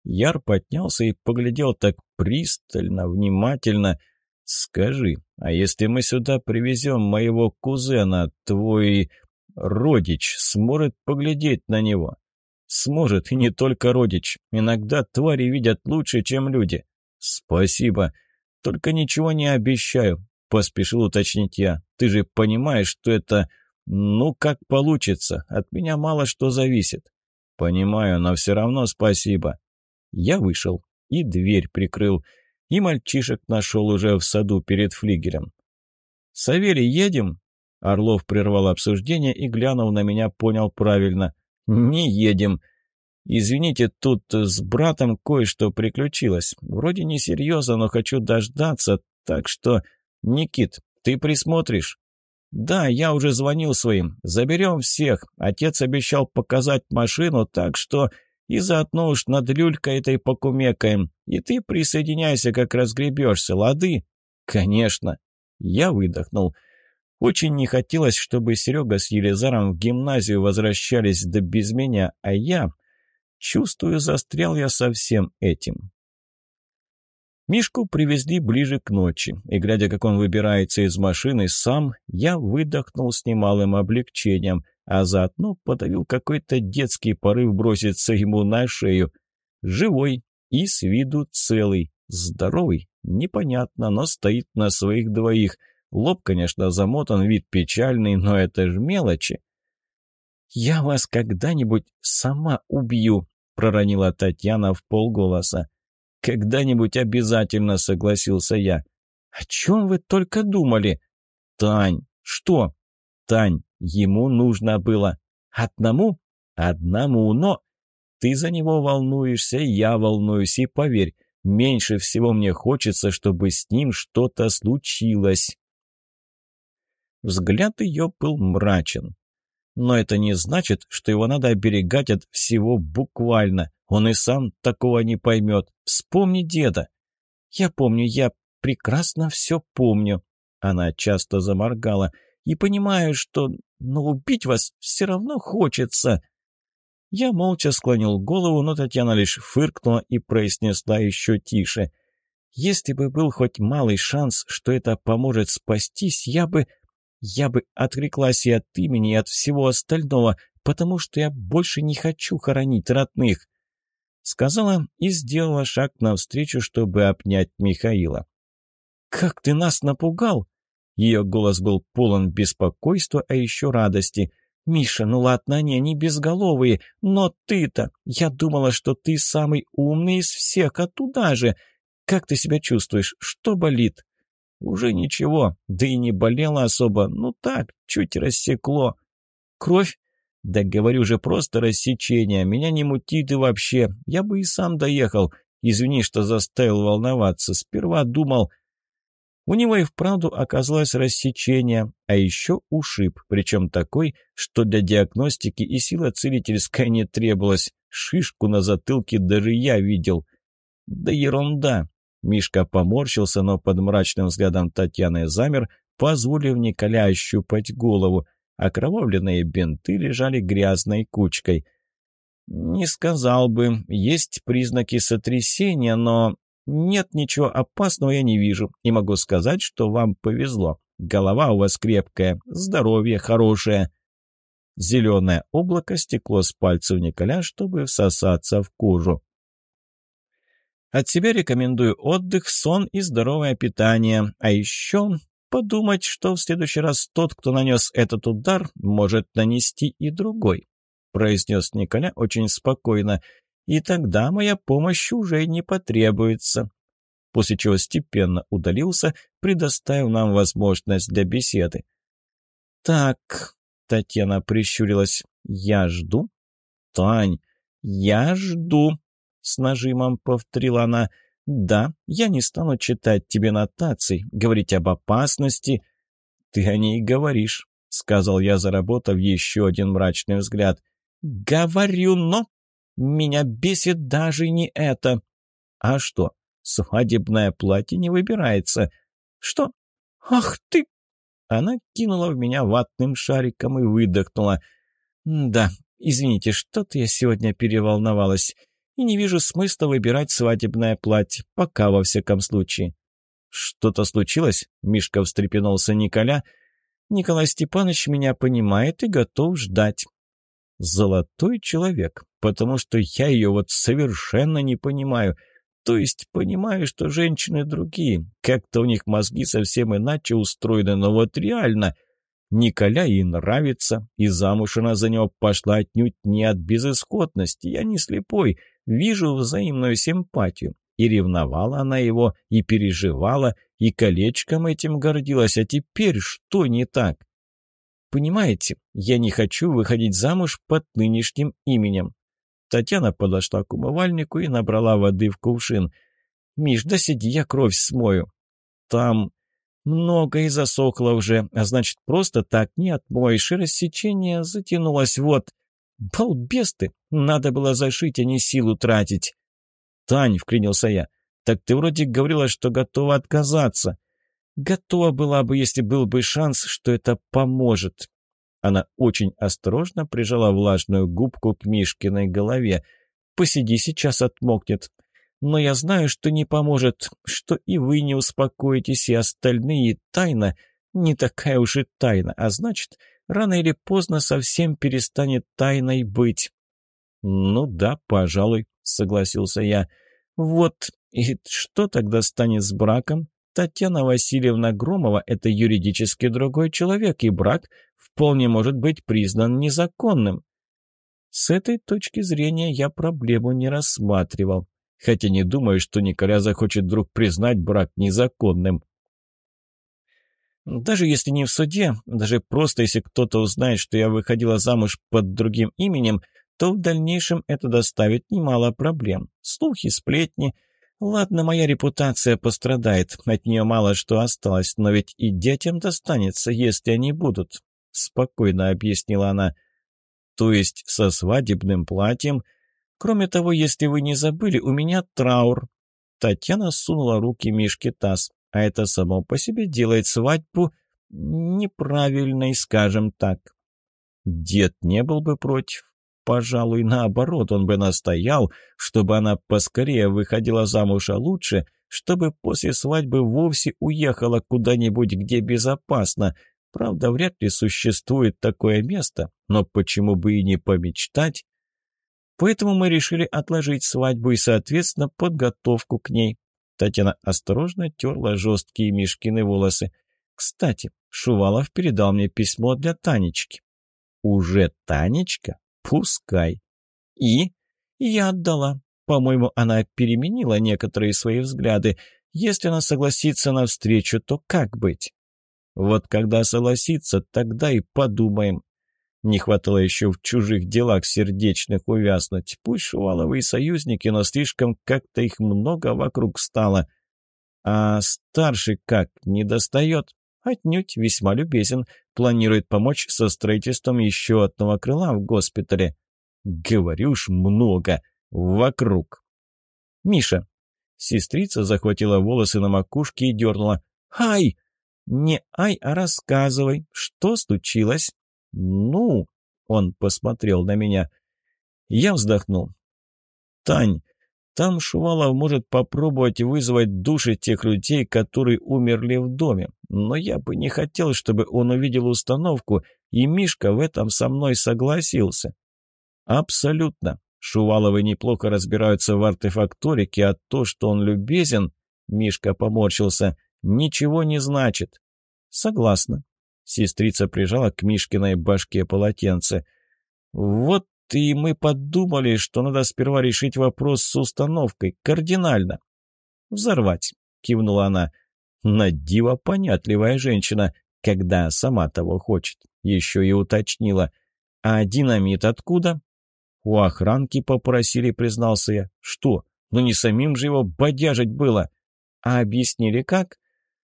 Яр поднялся и поглядел так пристально, внимательно. «Скажи, а если мы сюда привезем моего кузена, твой родич сможет поглядеть на него?» Сможет, и не только родич. Иногда твари видят лучше, чем люди. Спасибо. Только ничего не обещаю, поспешил уточнить я. Ты же понимаешь, что это... Ну, как получится. От меня мало что зависит. Понимаю, но все равно спасибо. Я вышел и дверь прикрыл. И мальчишек нашел уже в саду перед флигелем. «Савелий, едем?» Орлов прервал обсуждение и, глянув на меня, понял правильно. «Не едем. Извините, тут с братом кое-что приключилось. Вроде не серьезно, но хочу дождаться, так что... Никит, ты присмотришь?» «Да, я уже звонил своим. Заберем всех. Отец обещал показать машину, так что и заодно уж над люлькой этой покумекаем. И ты присоединяйся, как разгребешься, лады?» «Конечно». Я выдохнул. Очень не хотелось, чтобы Серега с Елизаром в гимназию возвращались да без меня, а я... Чувствую, застрял я со всем этим. Мишку привезли ближе к ночи, и, глядя, как он выбирается из машины сам, я выдохнул с немалым облегчением, а заодно подавил какой-то детский порыв броситься ему на шею. Живой и с виду целый, здоровый, непонятно, но стоит на своих двоих – Лоб, конечно, замотан, вид печальный, но это ж мелочи. «Я вас когда-нибудь сама убью», — проронила Татьяна в полголоса. «Когда-нибудь обязательно», — согласился я. «О чем вы только думали?» «Тань, что?» «Тань, ему нужно было. Одному? Одному, но...» «Ты за него волнуешься, я волнуюсь, и поверь, меньше всего мне хочется, чтобы с ним что-то случилось». Взгляд ее был мрачен. Но это не значит, что его надо оберегать от всего буквально. Он и сам такого не поймет. Вспомни деда. Я помню, я прекрасно все помню. Она часто заморгала. И понимаю, что... Но убить вас все равно хочется. Я молча склонил голову, но Татьяна лишь фыркнула и произнесла еще тише. Если бы был хоть малый шанс, что это поможет спастись, я бы... Я бы отреклась и от имени, и от всего остального, потому что я больше не хочу хоронить родных», — сказала и сделала шаг навстречу, чтобы обнять Михаила. «Как ты нас напугал!» Ее голос был полон беспокойства, а еще радости. «Миша, ну ладно, они, они безголовые, но ты-то... Я думала, что ты самый умный из всех, а туда же... Как ты себя чувствуешь? Что болит?» «Уже ничего, да и не болело особо. Ну так, чуть рассекло. Кровь? Да говорю же, просто рассечение. Меня не мутит и вообще. Я бы и сам доехал. Извини, что заставил волноваться. Сперва думал... У него и вправду оказалось рассечение, а еще ушиб, причем такой, что для диагностики и сила целительская не требовалась. Шишку на затылке даже я видел. Да ерунда. Мишка поморщился, но под мрачным взглядом Татьяны замер, позволив Николя ощупать голову. Окровавленные бинты лежали грязной кучкой. «Не сказал бы. Есть признаки сотрясения, но нет ничего опасного я не вижу. И могу сказать, что вам повезло. Голова у вас крепкая, здоровье хорошее». Зеленое облако стекло с пальцев Николя, чтобы всосаться в кожу. От себя рекомендую отдых, сон и здоровое питание. А еще подумать, что в следующий раз тот, кто нанес этот удар, может нанести и другой», — произнес Николя очень спокойно. «И тогда моя помощь уже не потребуется». После чего степенно удалился, предоставив нам возможность для беседы. «Так», — Татьяна прищурилась, — «я жду». «Тань, я жду», — с нажимом повторила она, — «Да, я не стану читать тебе нотаций, говорить об опасности». «Ты о ней говоришь», — сказал я, заработав еще один мрачный взгляд. «Говорю, но меня бесит даже не это». «А что, свадебное платье не выбирается?» «Что? Ах ты!» Она кинула в меня ватным шариком и выдохнула. «Да, извините, что-то я сегодня переволновалась и не вижу смысла выбирать свадебное платье, пока во всяком случае». «Что-то случилось?» — Мишка встрепенулся Николя. «Николай Степанович меня понимает и готов ждать». «Золотой человек, потому что я ее вот совершенно не понимаю. То есть понимаю, что женщины другие, как-то у них мозги совсем иначе устроены, но вот реально...» Николя ей нравится, и замуж она за него пошла отнюдь не от безысходности. Я не слепой, Вижу взаимную симпатию. И ревновала она его, и переживала, и колечком этим гордилась. А теперь что не так? Понимаете, я не хочу выходить замуж под нынешним именем. Татьяна подошла к умывальнику и набрала воды в кувшин. «Миш, да сиди, я кровь смою». «Там много и засохло уже, а значит, просто так не отмоешь, и рассечение затянулось, вот». «Балбес ты! Надо было зашить, а не силу тратить!» «Тань!» — вклинился я. «Так ты вроде говорила, что готова отказаться». «Готова была бы, если был бы шанс, что это поможет». Она очень осторожно прижала влажную губку к Мишкиной голове. «Посиди, сейчас отмокнет. Но я знаю, что не поможет, что и вы не успокоитесь, и остальные. Тайна не такая уж и тайна, а значит, рано или поздно совсем перестанет тайной быть». «Ну да, пожалуй», — согласился я. «Вот, и что тогда станет с браком? Татьяна Васильевна Громова — это юридически другой человек, и брак вполне может быть признан незаконным». С этой точки зрения я проблему не рассматривал, хотя не думаю, что Николя захочет вдруг признать брак незаконным. Даже если не в суде, даже просто если кто-то узнает, что я выходила замуж под другим именем, то в дальнейшем это доставит немало проблем. Слухи, сплетни. Ладно, моя репутация пострадает, от нее мало что осталось, но ведь и детям достанется, если они будут. Спокойно объяснила она. То есть со свадебным платьем. Кроме того, если вы не забыли, у меня траур. Татьяна сунула руки Мишке таз а это само по себе делает свадьбу неправильной, скажем так. Дед не был бы против. Пожалуй, наоборот, он бы настоял, чтобы она поскорее выходила замуж, а лучше, чтобы после свадьбы вовсе уехала куда-нибудь, где безопасно. Правда, вряд ли существует такое место, но почему бы и не помечтать? Поэтому мы решили отложить свадьбу и, соответственно, подготовку к ней. Татьяна осторожно терла жесткие Мишкины волосы. Кстати, Шувалов передал мне письмо для Танечки. Уже Танечка? Пускай. И? Я отдала. По-моему, она переменила некоторые свои взгляды. Если она согласится на встречу, то как быть? Вот когда согласится, тогда и подумаем. Не хватало еще в чужих делах сердечных увязнуть. Пусть Шуваловы и союзники, но слишком как-то их много вокруг стало. А старший как, не достает? Отнюдь весьма любезен. Планирует помочь со строительством еще одного крыла в госпитале. Говорю ж много. Вокруг. Миша. Сестрица захватила волосы на макушке и дернула. «Ай!» «Не ай, а рассказывай, что случилось?» «Ну?» — он посмотрел на меня. Я вздохнул. «Тань, там Шувалов может попробовать вызвать души тех людей, которые умерли в доме, но я бы не хотел, чтобы он увидел установку, и Мишка в этом со мной согласился». «Абсолютно. Шуваловы неплохо разбираются в артефакторике, а то, что он любезен...» Мишка поморщился. «Ничего не значит». «Согласна». Сестрица прижала к Мишкиной башке полотенце. «Вот и мы подумали, что надо сперва решить вопрос с установкой. Кардинально». «Взорвать», — кивнула она. На диво понятливая женщина, когда сама того хочет. Еще и уточнила. «А динамит откуда?» «У охранки попросили», — признался я. «Что? Ну не самим же его бодяжить было». «А объяснили как?»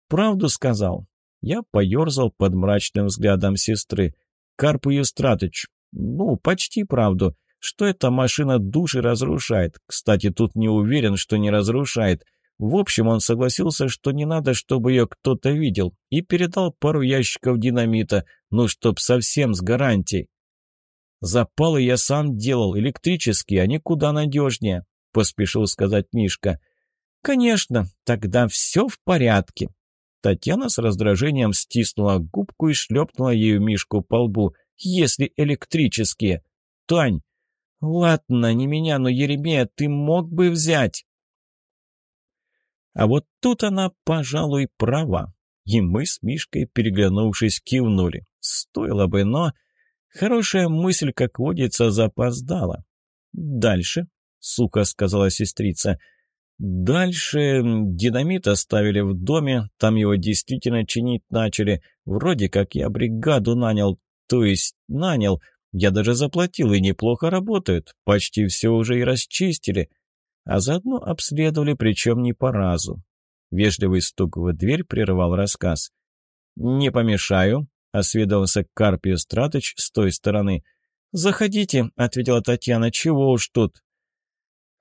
«Правду сказал. Я поерзал под мрачным взглядом сестры. «Карп Юстратыч, ну, почти правду, что эта машина души разрушает. Кстати, тут не уверен, что не разрушает. В общем, он согласился, что не надо, чтобы ее кто-то видел, и передал пару ящиков динамита, ну, чтоб совсем с гарантией. «Запалы я сам делал, электрические, они куда надежнее», — поспешил сказать Мишка. «Конечно, тогда все в порядке», Татьяна с раздражением стиснула губку и шлепнула ею Мишку по лбу. «Если электрические!» «Тань!» «Ладно, не меня, но Еремея ты мог бы взять!» А вот тут она, пожалуй, права. И мы с Мишкой, переглянувшись, кивнули. Стоило бы, но... Хорошая мысль, как водится, запоздала. «Дальше», — сука сказала сестрица, — Дальше динамит оставили в доме, там его действительно чинить начали. Вроде как я бригаду нанял, то есть нанял. Я даже заплатил, и неплохо работают. Почти все уже и расчистили. А заодно обследовали, причем не по разу. Вежливый стук в дверь прервал рассказ. «Не помешаю», — осведомился Карпий Стратыч с той стороны. «Заходите», — ответила Татьяна, — «чего уж тут».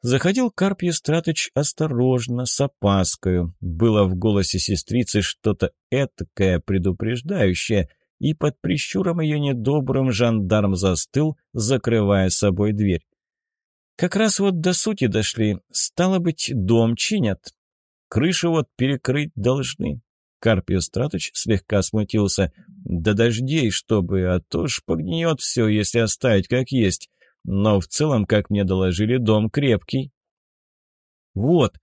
Заходил Карп Естратыч осторожно, с опаскою. Было в голосе сестрицы что-то этакое, предупреждающее, и под прищуром ее недобрым жандарм застыл, закрывая собой дверь. Как раз вот до сути дошли. Стало быть, дом чинят. Крышу вот перекрыть должны. Карп Естратыч слегка смутился. Да дождей, чтобы, а то ж погниет все, если оставить как есть. Но в целом, как мне доложили, дом крепкий. Вот.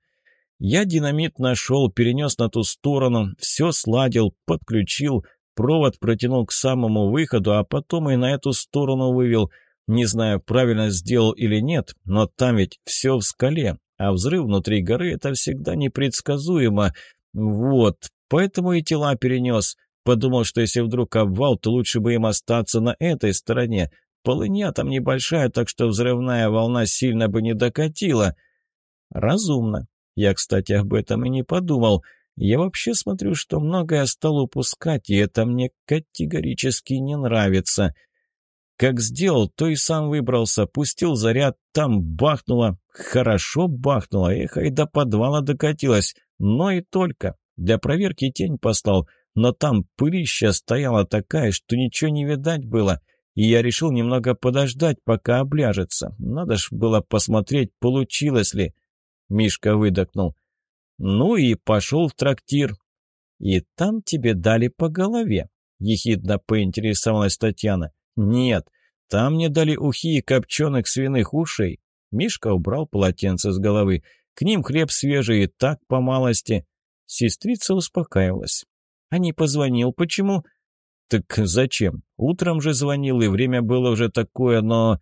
Я динамит нашел, перенес на ту сторону, все сладил, подключил, провод протянул к самому выходу, а потом и на эту сторону вывел. Не знаю, правильно сделал или нет, но там ведь все в скале, а взрыв внутри горы — это всегда непредсказуемо. Вот, поэтому и тела перенес. Подумал, что если вдруг обвал, то лучше бы им остаться на этой стороне, Полынья там небольшая, так что взрывная волна сильно бы не докатила. Разумно. Я, кстати, об этом и не подумал. Я вообще смотрю, что многое стал упускать, и это мне категорически не нравится. Как сделал, то и сам выбрался, пустил заряд, там бахнуло. Хорошо бахнуло, эх, и до подвала докатилась. Но и только. Для проверки тень послал, но там пылища стояла такая, что ничего не видать было — и я решил немного подождать, пока обляжется. Надо ж было посмотреть, получилось ли. Мишка выдохнул. Ну и пошел в трактир. И там тебе дали по голове. — ехидно поинтересовалась Татьяна. «Нет, там мне дали ухи и копченых свиных ушей». Мишка убрал полотенце с головы. «К ним хлеб свежий и так по малости». Сестрица успокаивалась. «А не позвонил, почему?» «Так зачем? Утром же звонил, и время было уже такое, но...»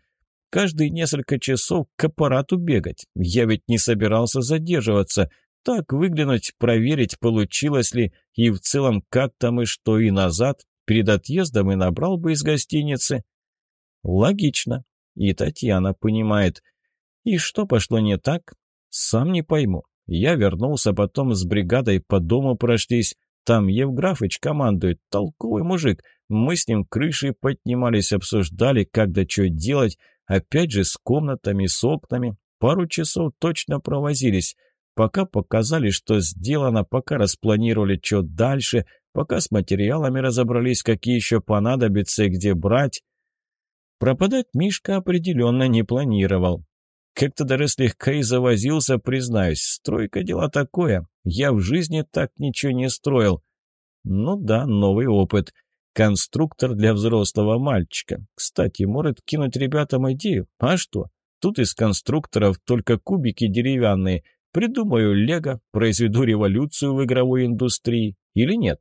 «Каждые несколько часов к аппарату бегать. Я ведь не собирался задерживаться. Так выглянуть, проверить, получилось ли, и в целом как там и что, и назад. Перед отъездом и набрал бы из гостиницы». «Логично. И Татьяна понимает. И что пошло не так? Сам не пойму. Я вернулся потом с бригадой по дому прошлись. Там Евграфыч командует, толковый мужик. Мы с ним крышей поднимались, обсуждали, как да что делать. Опять же с комнатами, с окнами. Пару часов точно провозились. Пока показали, что сделано, пока распланировали, что дальше, пока с материалами разобрались, какие еще понадобятся и где брать. Пропадать Мишка определенно не планировал. Как-то даже слегка и завозился, признаюсь. Стройка дело такое. Я в жизни так ничего не строил. Ну да, новый опыт. Конструктор для взрослого мальчика. Кстати, может кинуть ребятам идею. А что? Тут из конструкторов только кубики деревянные. Придумаю лего, произведу революцию в игровой индустрии. Или нет?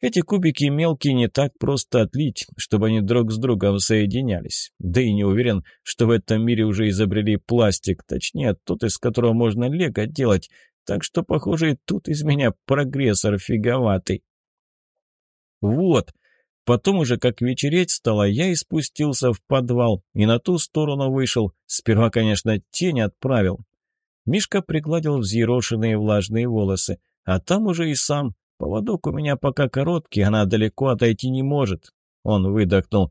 Эти кубики мелкие не так просто отлить, чтобы они друг с другом соединялись. Да и не уверен, что в этом мире уже изобрели пластик, точнее, тот, из которого можно лего делать. Так что, похоже, и тут из меня прогрессор фиговатый. Вот. Потом уже как вечереть стало, я и спустился в подвал, и на ту сторону вышел. Сперва, конечно, тень отправил. Мишка пригладил взъерошенные влажные волосы, а там уже и сам Поводок у меня пока короткий, она далеко отойти не может. Он выдохнул.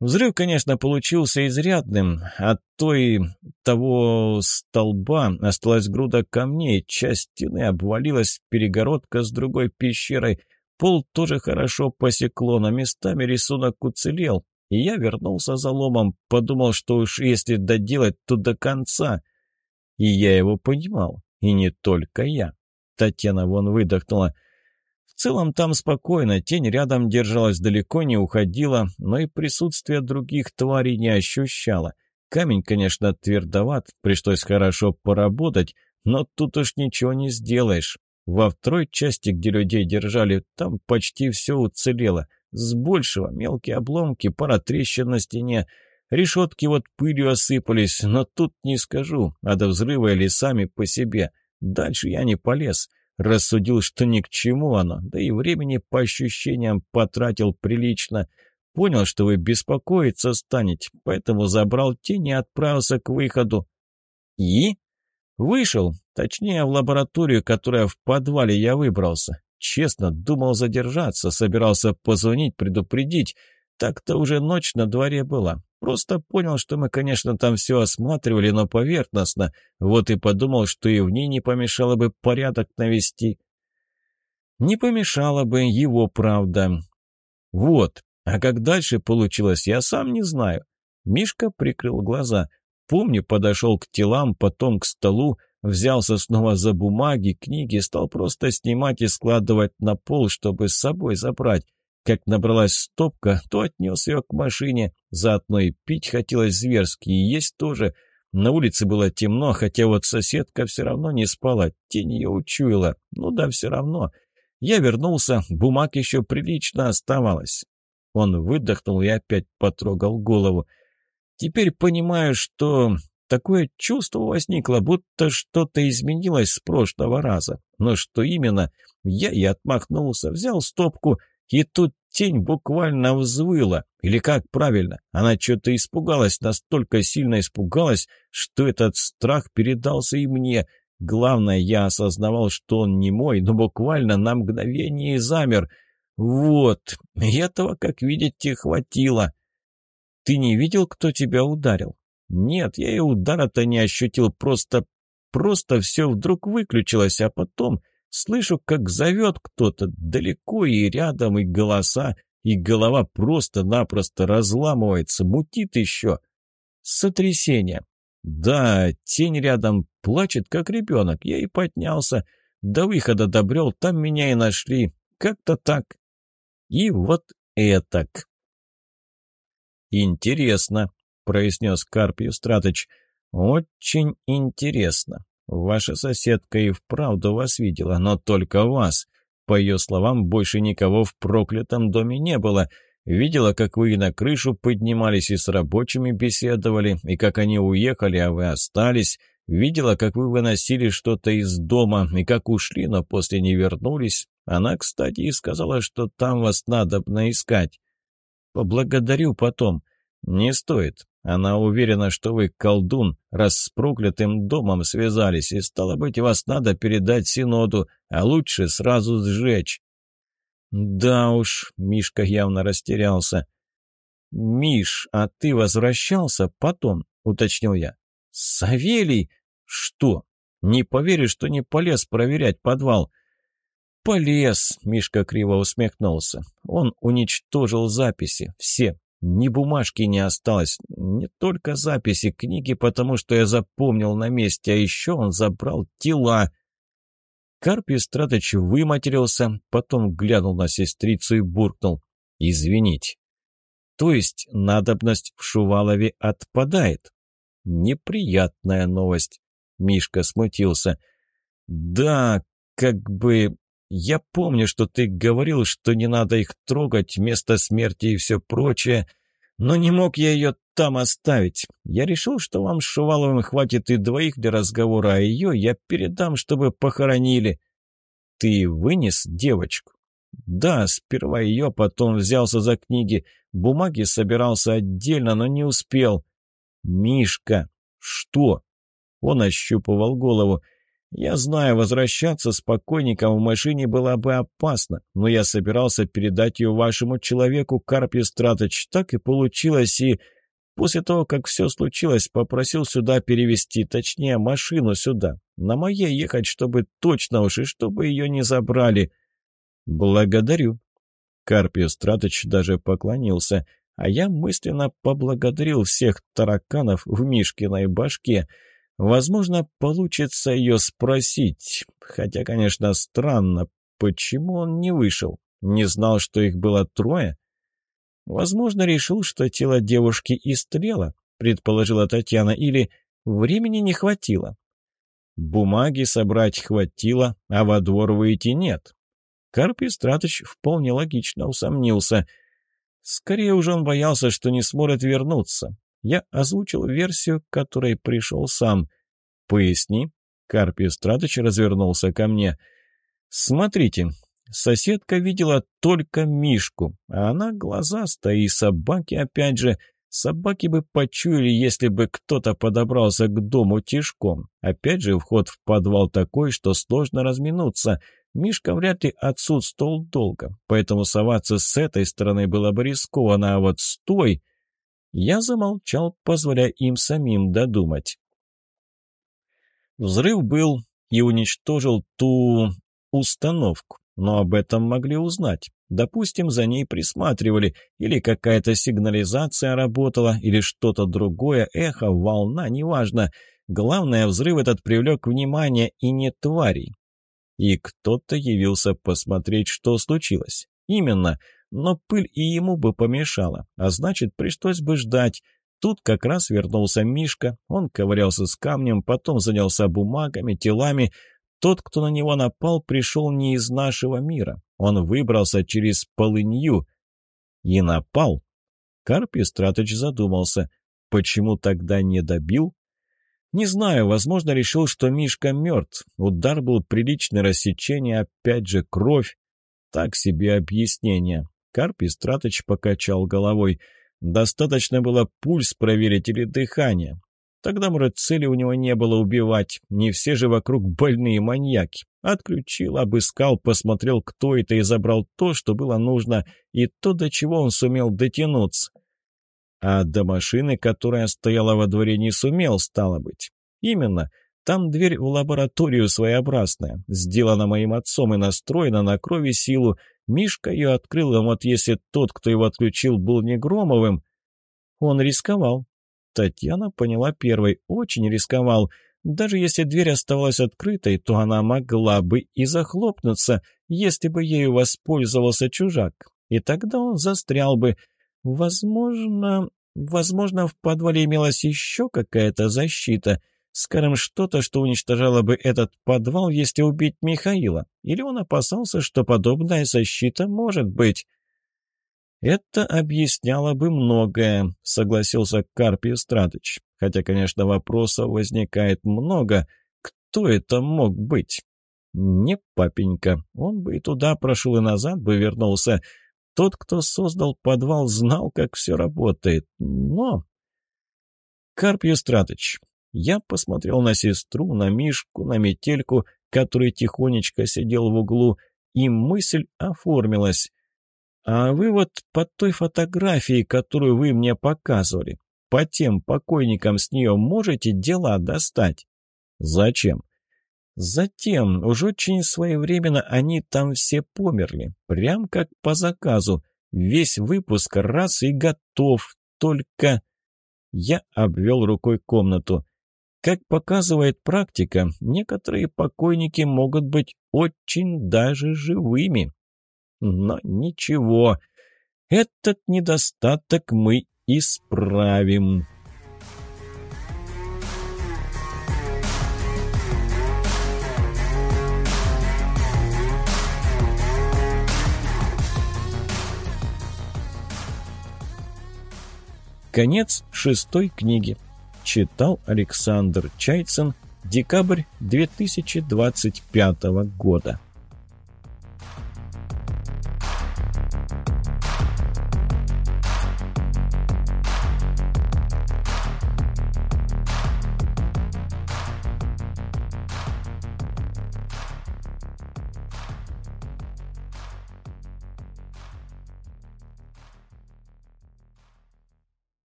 Взрыв, конечно, получился изрядным. От той того столба осталась груда камней, часть стены обвалилась, перегородка с другой пещерой. Пол тоже хорошо посекло, но местами рисунок уцелел. И я вернулся за ломом, подумал, что уж если доделать, то до конца. И я его понимал, и не только я. Татьяна вон выдохнула. В целом там спокойно, тень рядом держалась далеко, не уходила, но и присутствие других тварей не ощущала. Камень, конечно, твердоват, пришлось хорошо поработать, но тут уж ничего не сделаешь. Во второй части, где людей держали, там почти все уцелело. С большего мелкие обломки, пара трещин на стене. Решетки вот пылью осыпались, но тут не скажу, а до взрыва или сами по себе – Дальше я не полез. Рассудил, что ни к чему оно, да и времени по ощущениям потратил прилично. Понял, что вы беспокоиться станете, поэтому забрал тень и отправился к выходу. И? Вышел, точнее в лабораторию, которая в подвале я выбрался. Честно, думал задержаться, собирался позвонить, предупредить. Так-то уже ночь на дворе была. Просто понял, что мы, конечно, там все осматривали, но поверхностно. Вот и подумал, что и в ней не помешало бы порядок навести. Не помешало бы его, правда. Вот. А как дальше получилось, я сам не знаю. Мишка прикрыл глаза. Помню, подошел к телам, потом к столу, взялся снова за бумаги, книги, стал просто снимать и складывать на пол, чтобы с собой забрать. Как набралась стопка, то отнес ее к машине. Заодно и пить хотелось зверски, и есть тоже. На улице было темно, хотя вот соседка все равно не спала, тень ее учуяла. Ну да, все равно. Я вернулся, бумаг еще прилично оставалось. Он выдохнул и опять потрогал голову. Теперь понимаю, что такое чувство возникло, будто что-то изменилось с прошлого раза. Но что именно? Я и отмахнулся, взял стопку — и тут тень буквально взвыла. Или как правильно? Она что-то испугалась, настолько сильно испугалась, что этот страх передался и мне. Главное, я осознавал, что он не мой, но буквально на мгновение замер. Вот, этого, как видите, хватило. Ты не видел, кто тебя ударил? Нет, я и удара-то не ощутил, просто... Просто все вдруг выключилось, а потом Слышу, как зовет кто-то далеко и рядом, и голоса, и голова просто-напросто разламывается, мутит еще. Сотрясение. Да, тень рядом плачет, как ребенок. Я и поднялся. До выхода добрел, там меня и нашли. Как-то так. И вот этак. «Интересно», — произнес Карпий Стратыч. «Очень интересно. Ваша соседка и вправду вас видела, но только вас. По ее словам, больше никого в проклятом доме не было. Видела, как вы и на крышу поднимались и с рабочими беседовали, и как они уехали, а вы остались. Видела, как вы выносили что-то из дома, и как ушли, но после не вернулись. Она, кстати, и сказала, что там вас надо искать. Поблагодарю потом. Не стоит. Она уверена, что вы колдун, раз с проклятым домом связались, и, стало быть, вас надо передать Синоду, а лучше сразу сжечь». «Да уж», — Мишка явно растерялся. «Миш, а ты возвращался потом?» — уточнил я. «Савелий? Что? Не поверишь, что не полез проверять подвал?» «Полез», — Мишка криво усмехнулся. «Он уничтожил записи, все, ни бумажки не осталось, не только записи, книги, потому что я запомнил на месте, а еще он забрал тела. Карпий Страточ выматерился, потом глянул на сестрицу и буркнул. «Извинить». То есть надобность в Шувалове отпадает. Неприятная новость. Мишка смутился. «Да, как бы... Я помню, что ты говорил, что не надо их трогать, место смерти и все прочее, но не мог я ее там оставить. Я решил, что вам с Шуваловым хватит и двоих для разговора, а ее я передам, чтобы похоронили. Ты вынес девочку? Да, сперва ее, потом взялся за книги. Бумаги собирался отдельно, но не успел. Мишка, что? Он ощупывал голову. Я знаю, возвращаться с покойником в машине было бы опасно, но я собирался передать ее вашему человеку, Карпе Страточ. Так и получилось, и после того, как все случилось, попросил сюда перевести, точнее, машину сюда. На моей ехать, чтобы точно уж, и чтобы ее не забрали. Благодарю. Карпиус Страточ даже поклонился, а я мысленно поблагодарил всех тараканов в Мишкиной башке — Возможно, получится ее спросить. Хотя, конечно, странно, почему он не вышел? Не знал, что их было трое? Возможно, решил, что тело девушки истрело, предположила Татьяна, или времени не хватило. Бумаги собрать хватило, а во двор выйти нет. Карпий Стратыч вполне логично усомнился. Скорее уже он боялся, что не сможет вернуться. Я озвучил версию, к которой пришел сам. «Поясни». Карпий Стратыч развернулся ко мне. «Смотрите, соседка видела только Мишку, а она глазастая, и собаки опять же. Собаки бы почуяли, если бы кто-то подобрался к дому тишком. Опять же, вход в подвал такой, что сложно разминуться. Мишка вряд ли отсутствовал долго, поэтому соваться с этой стороны было бы рискованно, а вот с той... Я замолчал, позволяя им самим додумать. Взрыв был и уничтожил ту установку, но об этом могли узнать. Допустим, за ней присматривали, или какая-то сигнализация работала, или что-то другое, эхо, волна, неважно. Главное, взрыв этот привлек внимание и не тварей. И кто-то явился посмотреть, что случилось. Именно, но пыль и ему бы помешала, а значит, пришлось бы ждать. Тут как раз вернулся Мишка, он ковырялся с камнем, потом занялся бумагами, телами. Тот, кто на него напал, пришел не из нашего мира. Он выбрался через полынью и напал. Карпий Стратыч задумался. Почему тогда не добил? Не знаю, возможно, решил, что Мишка мертв. Удар был приличное рассечение, опять же кровь. Так себе объяснение. Карпий Стратыч покачал головой. Достаточно было пульс проверить или дыхание. Тогда, может, цели у него не было убивать. Не все же вокруг больные маньяки. Отключил, обыскал, посмотрел, кто это, и забрал то, что было нужно, и то, до чего он сумел дотянуться. А до машины, которая стояла во дворе, не сумел, стало быть. Именно. Там дверь в лабораторию своеобразная, сделана моим отцом и настроена на крови силу, Мишка ее открыл, а вот если тот, кто его отключил, был не Громовым, он рисковал. Татьяна поняла первой, очень рисковал. Даже если дверь оставалась открытой, то она могла бы и захлопнуться, если бы ею воспользовался чужак. и тогда он застрял бы. Возможно, возможно, в подвале имелась еще какая-то защита. Скажем, что-то, что уничтожало бы этот подвал, если убить Михаила. Или он опасался, что подобная защита может быть. «Это объясняло бы многое», — согласился Карпий Стратыч. «Хотя, конечно, вопросов возникает много. Кто это мог быть?» «Не папенька. Он бы и туда прошел, и назад бы вернулся. Тот, кто создал подвал, знал, как все работает. Но...» «Карпий Стратыч, я посмотрел на сестру, на Мишку, на метельку, который тихонечко сидел в углу, и мысль оформилась». А вы вот по той фотографии, которую вы мне показывали, по тем покойникам с нее можете дела достать? Зачем? Затем, уж очень своевременно они там все померли, прям как по заказу. Весь выпуск раз и готов, только... Я обвел рукой комнату. Как показывает практика, некоторые покойники могут быть очень даже живыми. Но ничего, этот недостаток мы исправим. Конец шестой книги. Читал Александр Чайцин. Декабрь 2025 года.